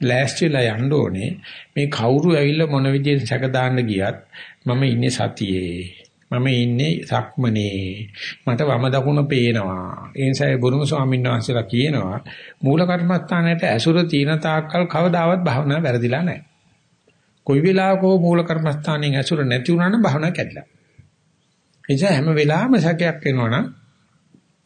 ලෑස්තිලා යන්න ඕනේ. මේ කවුරු ඇවිල්ලා මොන විදිහට සැක දාන්න ගියත් මම ඉන්නේ සතියේ. මම ඉන්නේ සක්මනේ. මට වම දකුණ පේනවා. ඒ නිසා බුරුම ස්වාමීන් වහන්සේලා කියනවා මූල කර්මස්ථානයට ඇසුර තීන තාක්කල් කවදාවත් භාවනාව වැරදිලා නැහැ. කොයි වෙලාවකෝ මූල කර්මස්ථානෙන් ඇසුර නැති වුණා නම් භාවනාව කැඩිලා. ඒ නිසා හැම වෙලාවෙම සැකයක් එනවනම්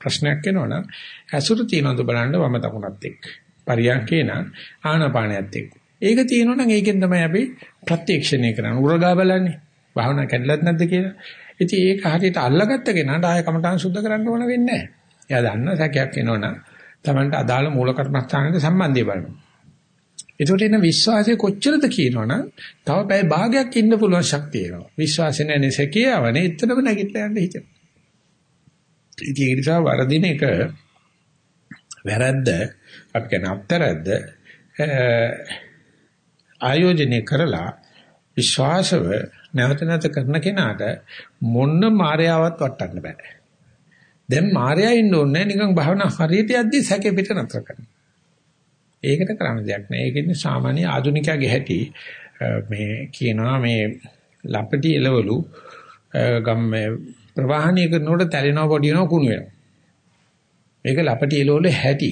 ප්‍රශ්නයක් එනවනම් ඇසුර තියනවද බලන්න වම දකුණත් එක්ක. පරියන්කේ නම් ආනාපානයත් එක්ක. ඒක තියෙනවා නම් ඒකෙන් තමයි අපි ප්‍රත්‍යක්ෂණය කරන්නේ. උරගා බලන්නේ. භාවනා කැඩලත් නැද්ද කියලා. ඉතින් ඒක හරියට අල්ලගත්ත කෙනාට ආය කමටහන් සුද්ධ කරන්න ඕන වෙන්නේ නැහැ. එයා දන්න සැකයක් එනවනම් Tamanට අදාළ මූල කර්මස්ථානෙට සම්බන්ධය බලනවා. ඒකට එන විශ්වාසය කොච්චරද කියනවනම් තව පැය භාගයක් ඉන්න පුළුවන් ශක්තිය එනවා. විශ්වාසය නැනේ සැකියාවනේ එතනම නැගිටලා යන්න හිතෙනවා. ඉතින් ඒ නිසා වරදින එක වැරද්ද අපි කියන අත්තරද්ද ආයෝජනය කරලා විශ්වාසව නැවත නැවත කරන කෙනාට මොන්න මායාවක් වටන්න බෑ. දැන් මායя ඉන්න ඕනේ නිකන් භාවනා හරියට යද්දි සැකේ පිට නතර කරන්න. ඒකට කරන්න දෙයක් නෑ. ඒකෙන්නේ සාමාන්‍ය ආධුනිකයාගේ හැටි මේ කියනවා මේ ලපටි එලවලු ගම් ප්‍රවාහණය කරනකොට තැලෙනවා පොඩි වෙනවා කුණු වෙනවා. මේක ලපටි එලවලු හැටි.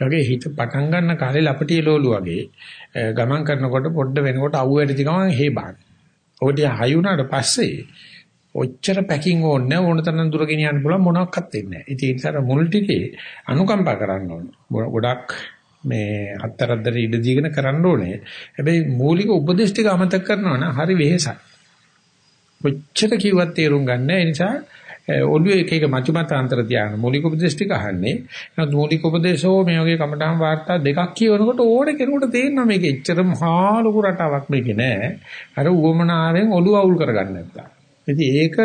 ඒගේ හිත පටන් ගන්න කාලේ ලපටි එලවලු වගේ ගමන් කරනකොට පොඩ්ඩ වෙනකොට අවු වැඩි ගමන් හේබාන. ඔකට හයි වුණාට පස්සේ ඔච්චර පැකින් ඕනේ ඕන තරම් දුර ගෙනියන්න පුළුවන් මොනවත් වෙන්නේ නැහැ. ඉතින් ඒ නිසා මුල් ටිකේ අනුකම්පා කරන්න ඕන. ගොඩක් මේ අත්තරද්දට ඉඩ දීගෙන කරන්න ඕනේ. හැබැයි මූලික උපදේශ ටික අමතක කරනවා නම් හරි වෙහෙසයි. කොච්චර කිව්වත් තේරුම් ගන්න. ඒ නිසා ඔළුවේ එක එක මතුමතාන්තර තියාගෙන මූලික උපදේශ ටික අහන්නේ. නමුත් මූලික උපදේශෝ මේ වගේ කමඨාන් වාර්තා දෙකක් කියවනකොට ඕනේ කෙනෙකුට තේරෙනවා මේක එච්චර මහා ලොකු රටාවක් මේකේ නෑ. අර උවමනාවෙන් ඔළුව අවුල් කරගන්න නැත්තම්. ඉතින් ඒක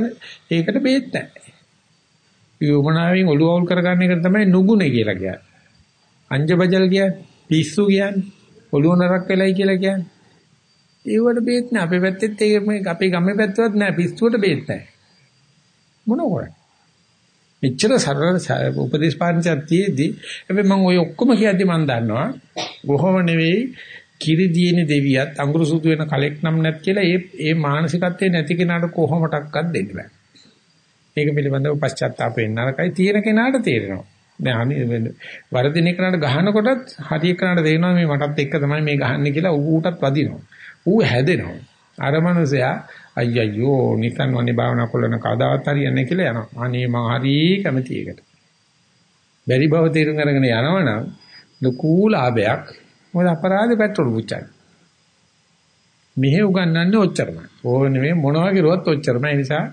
ඒකට බේත් නැහැ. උවමනාවෙන් ඔළුව අවුල් කරගන්න එක තමයි නුගුනේ කියලා කියන්නේ. අංජබජල් කියන්නේ පිස්සු කියන්නේ ඔළුව නරක් වෙලයි කියලා කියන්නේ. ඒවට බේත් නැහැ. අපේ පැත්තෙත් ඒක මේ අපේ ගමේ පැත්තවත් නැහැ. පිස්සුවට බේත් නැහැ. මොන කරන්නේ? මෙච්චර සරල උපදේශ පාරමිතක් තියේදී හැබැයි මම ওই ඔක්කොම කියද්දි මම දන්නවා කොහොම නෙවෙයි කිරි දින දෙවියත් අඟුරු සුදු වෙන කලෙක් නම් නැත් කියලා ඒ ඒ මානසිකත්වයේ නැති කෙනාට කොහොමඩක්වත් දෙන්න බෑ. ඒක පිළිබඳව පශ්චාත්තාප වෙන්න නරකයි තියෙන කෙනාට තේරෙනවා. දැන් අනි වරදින කෙනාට ගහනකොටත් හරිය කෙනාට තේරෙනවා මේ මටත් එක්ක තමයි මේ ගහන්නේ කියලා ඌටත් වදිනවා. ඌ හැදෙනවා. අර මනුස්සයා අයියෝ නිකන් වනේ භාවනා කරන කවදාවත් හරියන්නේ කියලා යනවා. අනේ මං හරි කැමති එකට. බැරි බව තේරුම් අරගෙන යනවනම් ලකු ලාභයක්. මොකද අපරාධ පෙට්‍රල් පුච්චන්නේ. මෙහෙ උගන්වන්නේ ඔච්චරමයි. ඕක නෙමෙයි මොනවා කිරුවත් ඔච්චරමයි. ඒ නිසා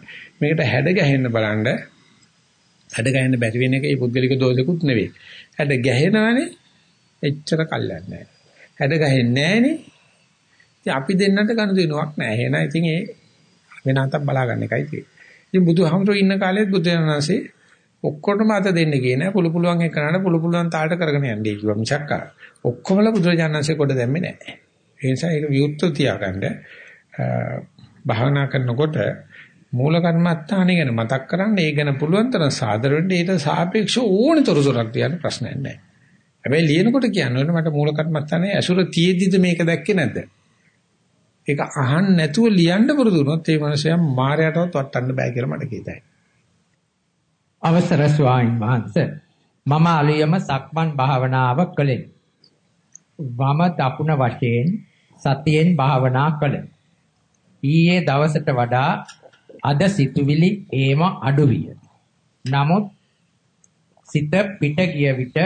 මේකට හැඩ ගැහෙන්න බලන්න. හැඩ ගැහෙන්න බැරි වෙන එක ඒ පුද්ගලික දෝෂිකුත් නෙවෙයි. හැඩ ගැහෙනවනේ එච්චර කල්යන්නේ නැහැ. හැඩ ගැහෙන්නේ නැහනේ. ඉතින් අපි දෙන්නට ගනුදෙනුවක් නැහැ. එහෙනම් ඉතින් ඒ වෙනතක් බලා ගන්න එකයි තියෙන්නේ. ඉතින් බුදුහාමුදුරුවෝ ඉන්න කාලෙත් බුදුරජාණන්සේ ඔක්කොටම අත දෙන්න ගියේ නෑ පුළු පුළුවන් එක කරන්න පුළු පුළුවන් තාලට කරගෙන යන්නේ කිව්වා මිසක් ඔක්කොමලා බුදුරජාණන්සේ කොට දැම්මේ නෑ. ඒ නිසා ඒක විවුර්ත තියාගන්න භාවනා කරනකොට මූල කර්මත්තානේ ගැන මතක් කරන්න ඒ ගැන පුළුවන් තරම් සාදර වෙන්න ඊට සාපේක්ෂව ඕනතරසොරක් තියන්න ප්‍රශ්නයක් නැහැ. හැබැයි ලියනකොට කියන්නේ මට මූල කර්මත්තානේ ඇසුර තියෙද්දිද මේක දැක්කේ නැද්ද? ඒක අහන්න නැතුව ලියන්න පුරුදු වුණොත් ඒ මනුස්සයා මායයටවත් වටන්න බෑ කියලා මට කියතයි. අවසර ස්වාමීන් වහන්සේ මම අලියම සක්මන් භාවනාව කළේ. වම දකුණ වශයෙන් සතියෙන් භාවනා කළේ. ඊයේ දවසට වඩා අද සිතුවිලි ඒම අඩු විය. නමුත් සිත පිට ගිය විට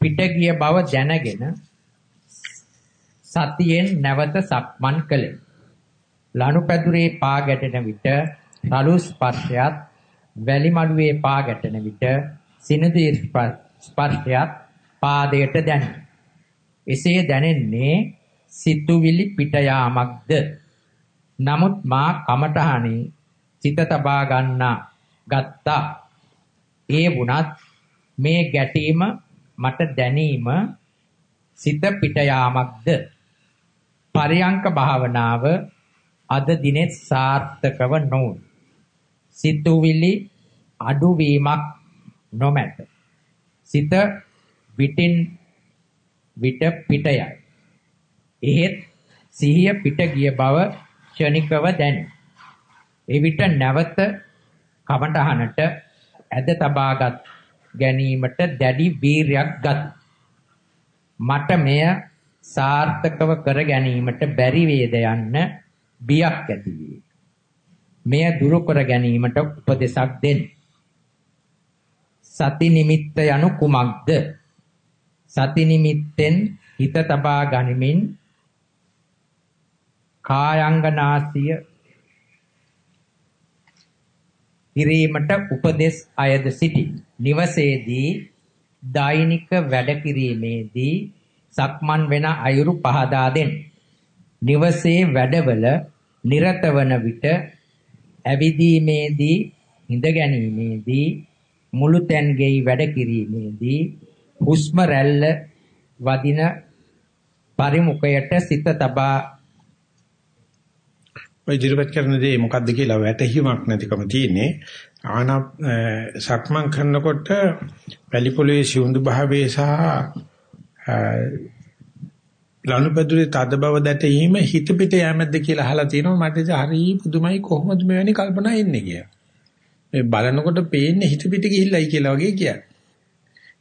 පිට ගිය බව දැනගෙන සතියෙන් නැවත සක්මන් කළේ. ලනුපැදුරේ පා ගැටෙන විට රළු ස්පර්ශයත් වැලි මඩුවේ පා ගැටෙන විට සිනිඳු ස්පර්ශයත් පාදයට දැනේ. එසේ දැනෙන්නේ සිතුවිලි පිට යාමක්ද. නමුත් මා කමටහනේ සිත තබා ගන්නා ගත්තා. ඒ වුණත් මේ ගැටීම මට දැනීම සිත පිට යාමක්ද පරියංක භාවනාව අද දිනේ සාර්ථකව නොවුනි. සිතුවිලි අඩුවීමක් නොමැත. සිත විටින් විට පිට යයි. එහෙත් සිහිය පිට ගිය බව ක්ෂණිකව දැනේ. එවිට නැවත කමටහනට ඇද තබාගත් ගැනීමට දැඩි වීරයක් ගත්. මට මෙය සාර්ථකව කර ගැනීමට බැරි වේද යන්න බියක් ඇති වේ. මෙය දුරු කර ගැනීමට උපදෙසක් දෙන්න. සති නිමිත්ත යනු කුමක්ද? සති නිමිත්තෙන් හිත තබා ගනිමින් කායංගනාසිය කිරීමට උපදෙස් අයද සිටි. නිවසේදී දෛනික වැඩ කිරීමේදී සක්මන් වෙන අයුරු පහදා දෙන්න. නිවසේ වැඩවල නිරත වන විට ඇවිදීමේදී හිඳ ගැනීමේදී මුළු තැන්ගෙයි වැඩ කිරීමේදී හුස්ම රැල්ල වදින පරිමුඛයට සිත තබා ඔය ඉදිරිපත් කරන දේ මොකද්ද කියලා වැටහීමක් නැතිකම තියෙන්නේ ආන සක්මන් කරනකොට වැලි පොළවේ සිවුඳු භාවයේ සහ ලනුපැදුරේ තද බව දැටීම හිත පිට යෑමක්ද කියලා අහලා තිනවා මට ඒක හරි පුදුමයි කොහොමද මෙවැනි කල්පනා එන්නේ කියලා. මේ බලනකොට පේන්නේ හිත පිට ගිහිල්ලයි කියලා වගේ කියන්නේ.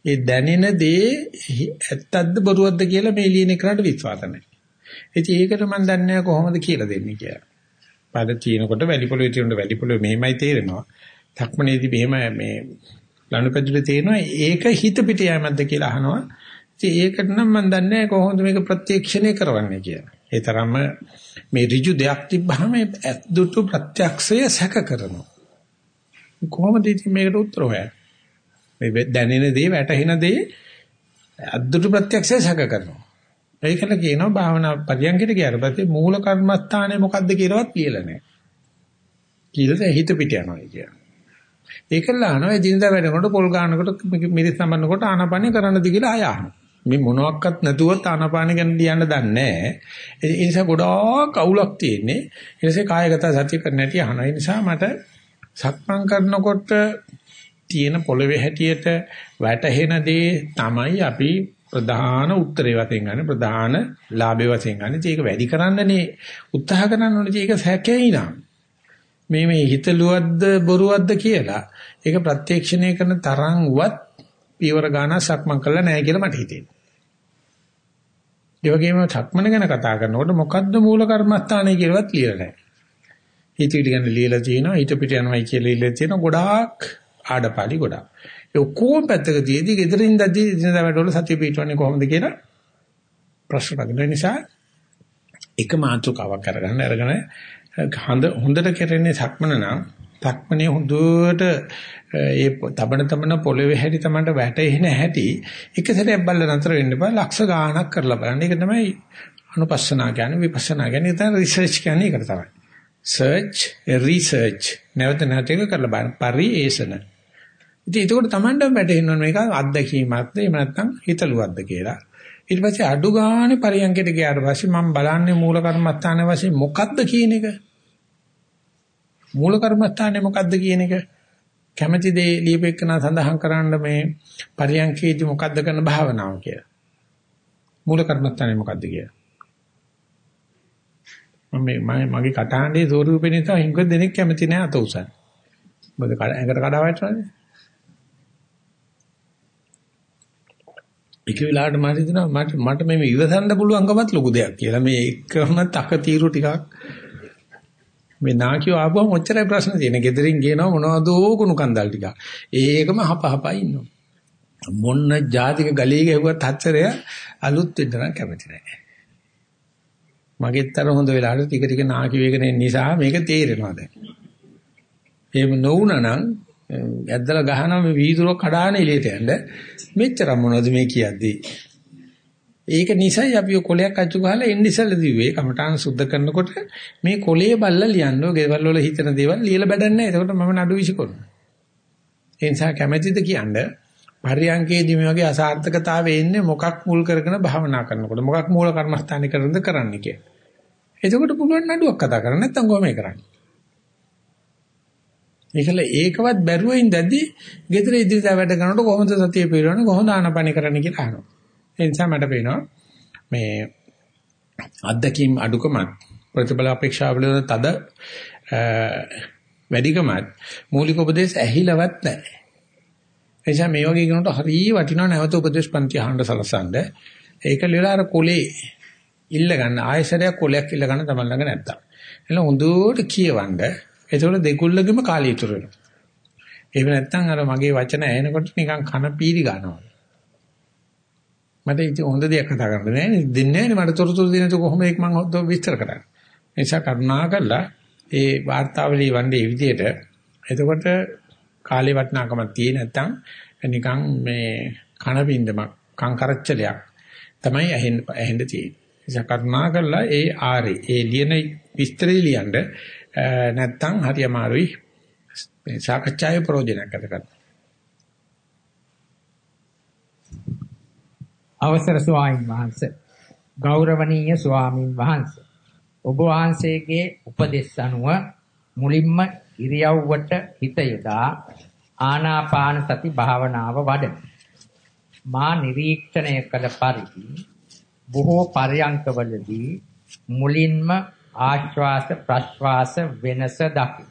ඒ දැනෙන දේ ඇත්තක්ද බොරුවක්ද කියලා මේ ලියන එකට විශ්වාස නැහැ. ඉතින් ඒකට මම දන්නේ කොහොමද කියලා දෙන්නේ කියලා. පාද තියෙනකොට වැලි පොළවේ තියෙනකොට වැලි පොළවේ මෙහෙමයි තේරෙනවා. ධක්මනේදී මෙහෙම මේ ලනුපැදුරේ තේරෙනවා ඒක හිත පිට යෑමක්ද කියලා අහනවා. ඉතින් ඒකට නම් මම දන්නේ කොහොමද මේක ප්‍රත්‍යක්ෂණය කරවන්නේ කියලා. ඒ තරම්ම මේ ඍජු දෙයක් තිබ්බහම දුටු ප්‍රත්‍යක්ෂය සැක කරනවා. කොහොමද ඉතින් මේකට උත්තර හොයන්නේ? මේ දැනෙන දේ වැටහෙන දේ අද්දුටු ප්‍රත්‍යක්ෂය සැක කරනවා. ඒකල කියනවා භාවනා පරියන්කිට ගියාට පස්සේ මූල කර්මස්ථානය මොකද්ද කියලාවත් කියලා නැහැ. කියලා හිත පිට යනවා කියන්නේ. ඒකල අහනවා එදිනදා වැඩනකොට පොල් ගන්නකොට මිරිස් සම්බන්ධකොට ආනාපානිය කරන්නද කියලා ආය අහනවා. මේ මොනවත් නැතුවත් ආනාපාන ගැන ලියන්න දන්නේ නැහැ. ඒ නිසා ගොඩාක් අවුලක් තියෙන්නේ. ඒ නිසා කායගත සතිය කරන්න නැති අහන. ඒ නිසා මට සක්මන් කරනකොට තියෙන පොළවේ හැටියට වැටහෙන දේ තමයි අපි ප්‍රධාන උත්තරේ වශයෙන් ගන්න ප්‍රධාන ලාභේ වශයෙන් ගන්න. ඒක වැඩි කරන්නනේ උත්සාහ කරන්න ඕනේ. ඒක සැකේයි නා. මේ මේ හිතලුවද්ද බොරුවද්ද කියලා ඒක ප්‍රත්‍යක්ෂණය කරන තරම්වත් පියවර ගාන සක්මන් කළා නැහැ කියලා මට හිතෙනවා. ඒ වගේම සක්මන ගැන කතා කරනකොට මොකද්ද මූල කර්මස්ථානය කියලාවත් ලියලා නැහැ. හිතවිලි ගැන ලියලා තියෙනවා හිත පිට යනවායි කියලා ලියලා තියෙනවා ගොඩාක් ආඩපාලි ගොඩාක්. ඒ ඔක්කොම පැත්තක තියදී gedirin දැදී දිනදා වැඩවල සතිය පිටවන්නේ කොහොමද කියලා ප්‍රශ්න නගන නිසා එක මාතෘකාවක් අරගන්න අරගෙන හොඳ හොඳට කරන්නේ සක්මන නම් සක්මනේ හොඳට ඒ තබන තබන පොළවේ හැටි තමයි වැටෙහෙන හැටි එක සැරයක් බලලා නතර වෙන්න බෑ ලක්ෂ ගාණක් කරලා බලන්න. ඒක තමයි අනුපස්සනා කියන්නේ විපස්සනා කියන්නේ ඒක තමයි රිසර්ච් කියන්නේ ඒකට තමයි. search research නැවත නැවත කරලා බලන්න පරිේෂණ. ඉතින් ඒකට Tamanටම වැටෙන්න මේක අත්දැකීමක්ද එහෙම නැත්නම් හිතලුවක්ද කියලා. ඊට පස්සේ අඩු ගානේ පරියන්කයට ගියාට පස්සේ මම බලන්නේ මූල කර්මස්ථානයේ වශයෙන් මොකද්ද කියන එක. මූල කර්මස්ථානේ මොකද්ද කියන එක. කැමැති දේ ලියපෙකන සඳහන් කරන්න මේ පරියන්කේදී මොකද්ද කරන භාවනාව කියලා. මූල කර්මස්ථානේ මොකද්ද කියලා. මම මගේ කටහඬේ ස්වරූපේ නිසා හිඟ දෙනෙක් කැමති නෑ අත උසන්. මොකද ඇඟට කඩා වැටෙනවනේ. එක වෙලාවට මට හිතෙනවා මට මට මේ ඉවසන්න පුළුවන්කමත් ලොකු දෙයක් කියලා. මේ එකම තක తీරු ටිකක් මේ නාකියෝ ආවම ඔච්චරයි ප්‍රශ්න තියෙන්නේ. ගෙදරින් ගේනවා මොනවද කුණු කන්දල් ටික. ඒකම හපහපා ඉන්නවා. මොන්න ජාතික ගලී ගැහුවත් හතරය අලුත් වෙන්න නම් කැමති නැහැ. මගෙත්තර හොඳ වෙලාවට ටික ටික නාකි වේගන නිසා මේක තේරෙනවා දැන්. එහෙම නොවුනා නම් ඇද්දලා ගහනවා මේ වීදුරුව කඩාන එළියට යන්න මෙච්චර මොනවද මේ කියද්දී ඒක නිසයි අපි කොලයක් අච්චු ගහලා එන්න ඉස්සෙල්ලා දිව්වේ. කමඨාන් සුද්ධ කරනකොට මේ කොලේ බල්ලා ලියන්න ඕ ගෙවල් වල හිතන දේවල් ලියලා බඩන්නේ නැහැ. එතකොට මම නඩු විසිකරනවා. ඒ නිසා කැමැතිද කියන්නේ පරියංකේදී මේ වගේ අසාර්ථකතාවය එන්නේ මොකක් මුල් කරගෙන භාවනා කරනකොට මොකක් මූල කර්මස්ථානේ කරනද කරන්න කියලා. එතකොට පුළුවන් නඩුවක් කතා කරන්න නැත්නම් කොහොමද කරන්නේ? ඒකල ඒකවත් බැරුව ඉඳද්දී ගෙදර ඉදිරියට වැඩ කරනකොට කොහොමද සතිය පිරවන්නේ කොහොමද ආනපන කරන්න කියලා අහනවා. ඒ නිසා මට පේනවා මේ අත්දැකීම් අඩුකමත් ප්‍රතිබල අපේක්ෂාවල තද වැඩිකමත් මූලික උපදේශ ඇහිලවත් නැහැ. ඒ නිසා මේ වගේ කෙනෙකුට හරිය වටිනවා නැවත උපදේශ පන්ති අහන්න සලසන්න. ඒක ලියලා අර කොලේ ඉල්ල ගන්න ආයසරයක් කොලයක් ඉල්ල ගන්න තමයි ළඟ නැත්තම්. එළ හොඳට කියවන්න ඒතකොට දෙකුල්ලගෙම කාලය ඉතුරු වෙනවා. එහෙම නැත්නම් අර මගේ වචන ඇහෙනකොට නිකන් කන පීරි ගන්නවා. මට ඉතින් හොඳ දෙයක් කතා කරන්න බෑ නේ. දෙන්නේ නැහැ මට තොරතුරු දෙන්න තු කොහොම ඒක මම හොද්ද විස්තර කරන්නේ. ඒ නිසා කරුණා කරලා ඒ වාර්තාවලිය වන්නේ මේ විදිහට එතකොට කාලේ වටිනාකමක් තියෙ නැත්නම් නිකන් මේ කන බින්දමක් කං කරච්චලයක් තමයි ඇහෙන්න ඇහෙන්න තියෙන්නේ. ඒ නිසා කරුණා කරලා ඒ ආරේ ඒ ලියන විස්තරය ලියන්න නැත්තම් හරි අමාරුයි මේ සාකච්ඡාවේ ප්‍රයෝජනයක් ගත අවසර ස්වාමීන් වහන්සේ ගෞරවනීය ස්වාමින් වහන්සේ ඔබ වහන්සේගේ උපදෙස් අනුව මුලින්ම ඉරියව්වට හිත යොදා ආනාපාන සති භාවනාව වඩමි. මා නිරීක්ෂණය කළ පරිදි බොහෝ පරයන්කවලදී මුලින්ම ආශ්වාස ප්‍රශ්වාස වෙනස දකි.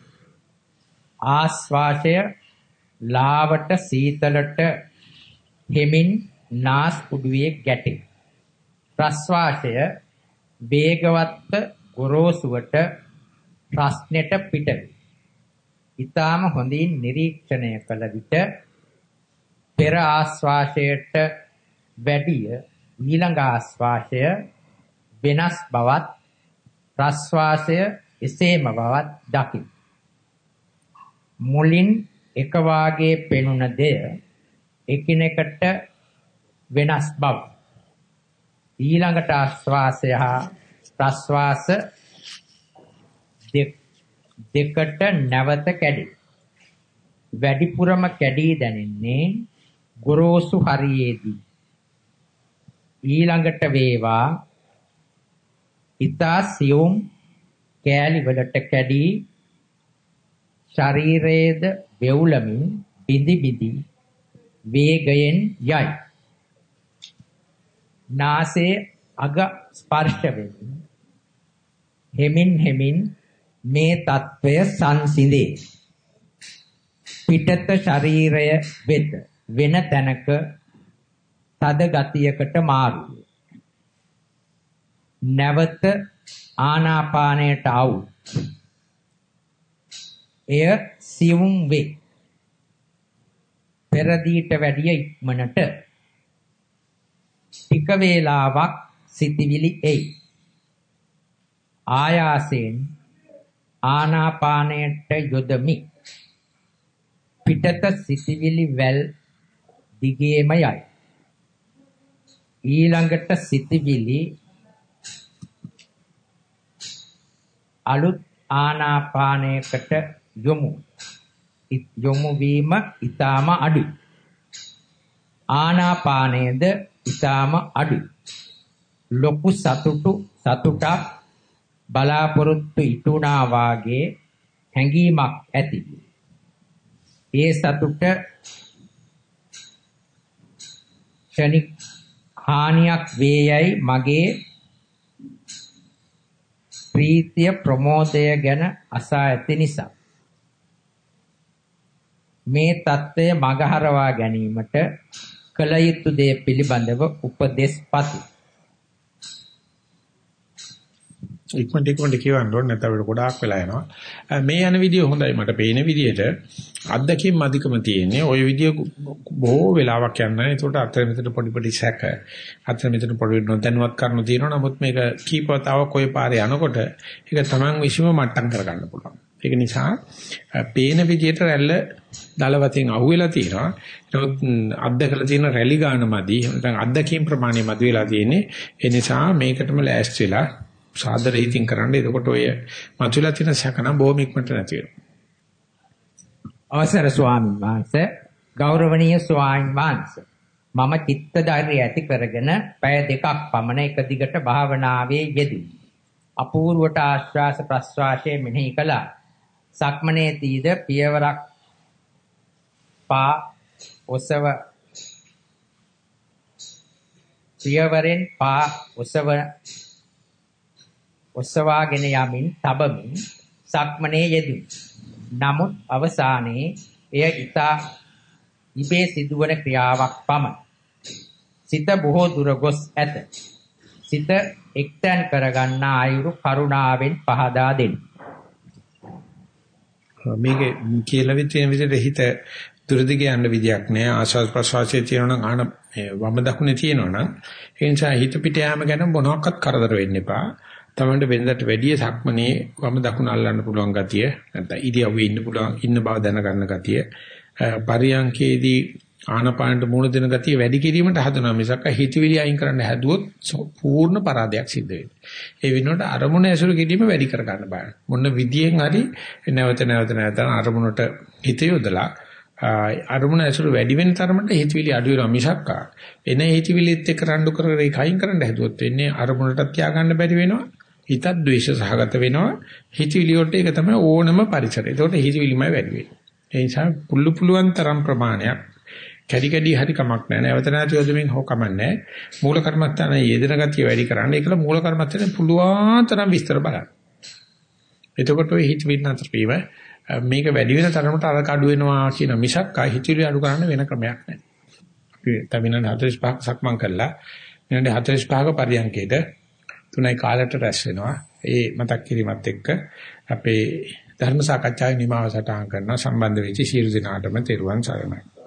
ආශ්වාසය ලාවට සීතලට හිමින් නාස් කුඩුවේ ගැටේ. ප්‍රශ්වාසය වේගවත්ව ගොරෝසුවට ප්‍රශ්නෙට පිටවේ. ඊටාම හොඳින් නිරීක්ෂණය කළ විට පෙර ආශ්වාසයට වැඩිය ඊළඟ ආශ්වාසය වෙනස් බවත් ප්‍රස්වාසය එසේම බවත් දකිමි. මුලින් එක වාගේ පෙනුන දෙය එකිනෙකට වෙනස් බව. ඊළඟට ආශ්වාසය හා ප්‍රස්වාස දෙකට නැවත කැඩේ. වැඩිපුරම කැඩී දැනෙන්නේ ගොරෝසු හරියේදී. ඊළඟට වේවා ඊතා සියුම් කෑලි වලට කැඩී ශරීරයේද වේවුලමින් බිඳි බිඳි වේගයෙන් යයි. නාසයේ අග ස්පර්ශ වෙමින් හෙමින් හෙමින් මේ తත්වය සංසිඳේ. පිටත ශරීරය වෙත වෙන තැනක තද ගතියකට මාරුයි. නැවත ආනාපානයට આવු. එය සියුම් වේ. පෙරදීට වැඩිය ඉක්මනට ටික වේලාවක් සිටිවිලි එයි. ආයාසයෙන් ආනාපානයට යොදමි. පිටත සිටිවිලි වැල් දිගේම යයි. ඊළඟට සිටිවිලි අලුත් ආනාපානයකට යොමු යොමු වීම ඊටාම අඩුයි. ආනාපානයේද ඉතාම අඩු. ලොකු සතුටු සතුටක් බලාපොරොත්තු ඉටුණා වාගේ හැඟීමක් ඇති. ඒ සතුට ක්ෂණික හානියක් වේයයි මගේ ප්‍රීතිය ප්‍රමෝදය ගැන අසා ඇති නිසා මේ தත්ත්වය මගහරවා ගැනීමට කල යුතු දේ පිළිබඳව උපදෙස් පතු. ඉක්මනට ඉක්මනට කියවන්න ඕනේ නැත්නම් අපිට ගොඩාක් වෙලා යනවා. මේ යන විදිය හොඳයි මට පේන විදියට අද්දකින් අධිකම තියෙන්නේ. ওই විදිය බොහෝ වෙලාවක් යනවා. ඒකට අතර මෙතන පොඩි පොඩි සැක අතර මෙතන පොඩි නොදැනුවත් කරනු තියෙනවා. නමුත් මේක කීපවතාවක් ඔය පාරේ යනකොට ඒක Taman විශ්ීම මට්ටම් කරගන්න පුළුවන්. ඒක නිසා පේන විදියට රැල්ල දල වතින් අහුවෙලා තියෙනවා. නමුත් අද්දකලා තියෙන රැලි ගාන මදි. නැත්නම් අද්දකීම් ප්‍රමාණය මදි වෙලා තියෙන්නේ. ඒ නිසා මේකටම ලෑස්ති වෙලා සාදර හිතින් කරන්න. එතකොට ඔය මතුවලා තියෙන සැකනම් බොහොම ඉක්මනට නැති වෙනවා. අවසර ස්වාමීන් වහන්සේ ගෞරවනීය ස්වාමීන් වහන්සේ මම චිත්ත ධෛර්යය ඇති කරගෙන පැය දෙකක් පමණ එක දිගට භාවනාවේ යෙදුණි. අපූර්වට ආශ්වාස ප්‍රශ්වාසයේ මෙනෙහි කළා. සක්මනේදීද පියවරක් පා ඔසව පියවරෙන් පා ඔසව ඔසවාගෙන යමින් තබමින් සක්මනේ යෙදුනි. නමුත් අවසානයේ එය ඊතා ඉබේ සිදුවන ක්‍රියාවක් පමණි. සිත බොහෝ දුර ගොස් ඇත. සිත එක්තැන් කරගන්නා අයුරු කරුණාවෙන් පහදා දෙන්න. මේකේ කියලා විදින විදිහට හිත දුරදිග යන්න විදියක් නෑ ආශාස් ප්‍රසවාසයේ තියෙනවා නම් ආන වම දකුණේ තියෙනවා නම් ඒ නිසා හිත පිට යාම ගැන මොනවාක්වත් කරදර වෙන්න එපා. තමන්ට වෙනදට වැඩිය සක්මනේ වම දකුණ අල්ලන්න පුළුවන් ගතිය නැත්නම් ඉරියව්වේ ඉන්න පුළුවන් ඉන්න බව දැනගන්න ගතිය පරියංකේදී ආනපානට මූණ දෙන ගතිය වැඩි කිරීමට හදනවා මිසක් හිතවිලි අයින් කරන්න හැදුවොත් පූර්ණ පරාදයක් සිද්ධ වෙනවා. ඒ වෙනුවට අරමුණ ඇසුරු කිරීම වැඩි කර ගන්න බෑ. මොන විදියෙන් හරි නැවත නැවත නැවත අරමුණට හිත යොදලා අරමුණ ඇසුරු වැඩි වෙන තරමට හිතවිලි අඩු වෙනවා මිසක් එන හිතවිලිත් එක්ක රණ්ඩු කර කර කයින් කරන්න හැදුවොත් වෙන්නේ අරමුණට තියාගන්න බැරි වෙනවා. හිතත් ද්වේෂ සහගත වෙනවා. හිතවිලි වලට ඒක තමයි ඕනම පරිසරය. ඒකට හිතවිලිමයි වැඩි වෙන්නේ. ඒ නිසා පුල්ලු පුළුවන් තරම් ප්‍රමාණයක් කැඩි කැඩි හරි කමක් නැහැ. නැවත නැවත යොදමින් හො කමක් නැහැ. මූල කර්මස්ථානයේ යෙදෙන ගතිය වැඩි කරන්න. ඒකල මූල කර්මස්ථානේ පුළුවන් තරම් විස්තර බලන්න. එතකොට ඔය හිත වින්නතර වීම මේක වැඩි වෙන තරමට අර කඩු වෙනවා කියන මිසක් හිතිරි අඩු කරන්න වෙන ක්‍රමයක් නැහැ. අපි තමිනන් 45ක් සක්මන් කළා. විනාඩි 45ක පරියන්කේට තුනයි කාලට රැස් වෙනවා. ඒ මතක් කිරීමත් එක්ක අපේ ධර්ම සාකච්ඡාවේ නිමාව සටහන් කරන සම්බන්ධ වෙච්ච ශීර්ෂ දිනාටම තෙරුවන් සරණයි.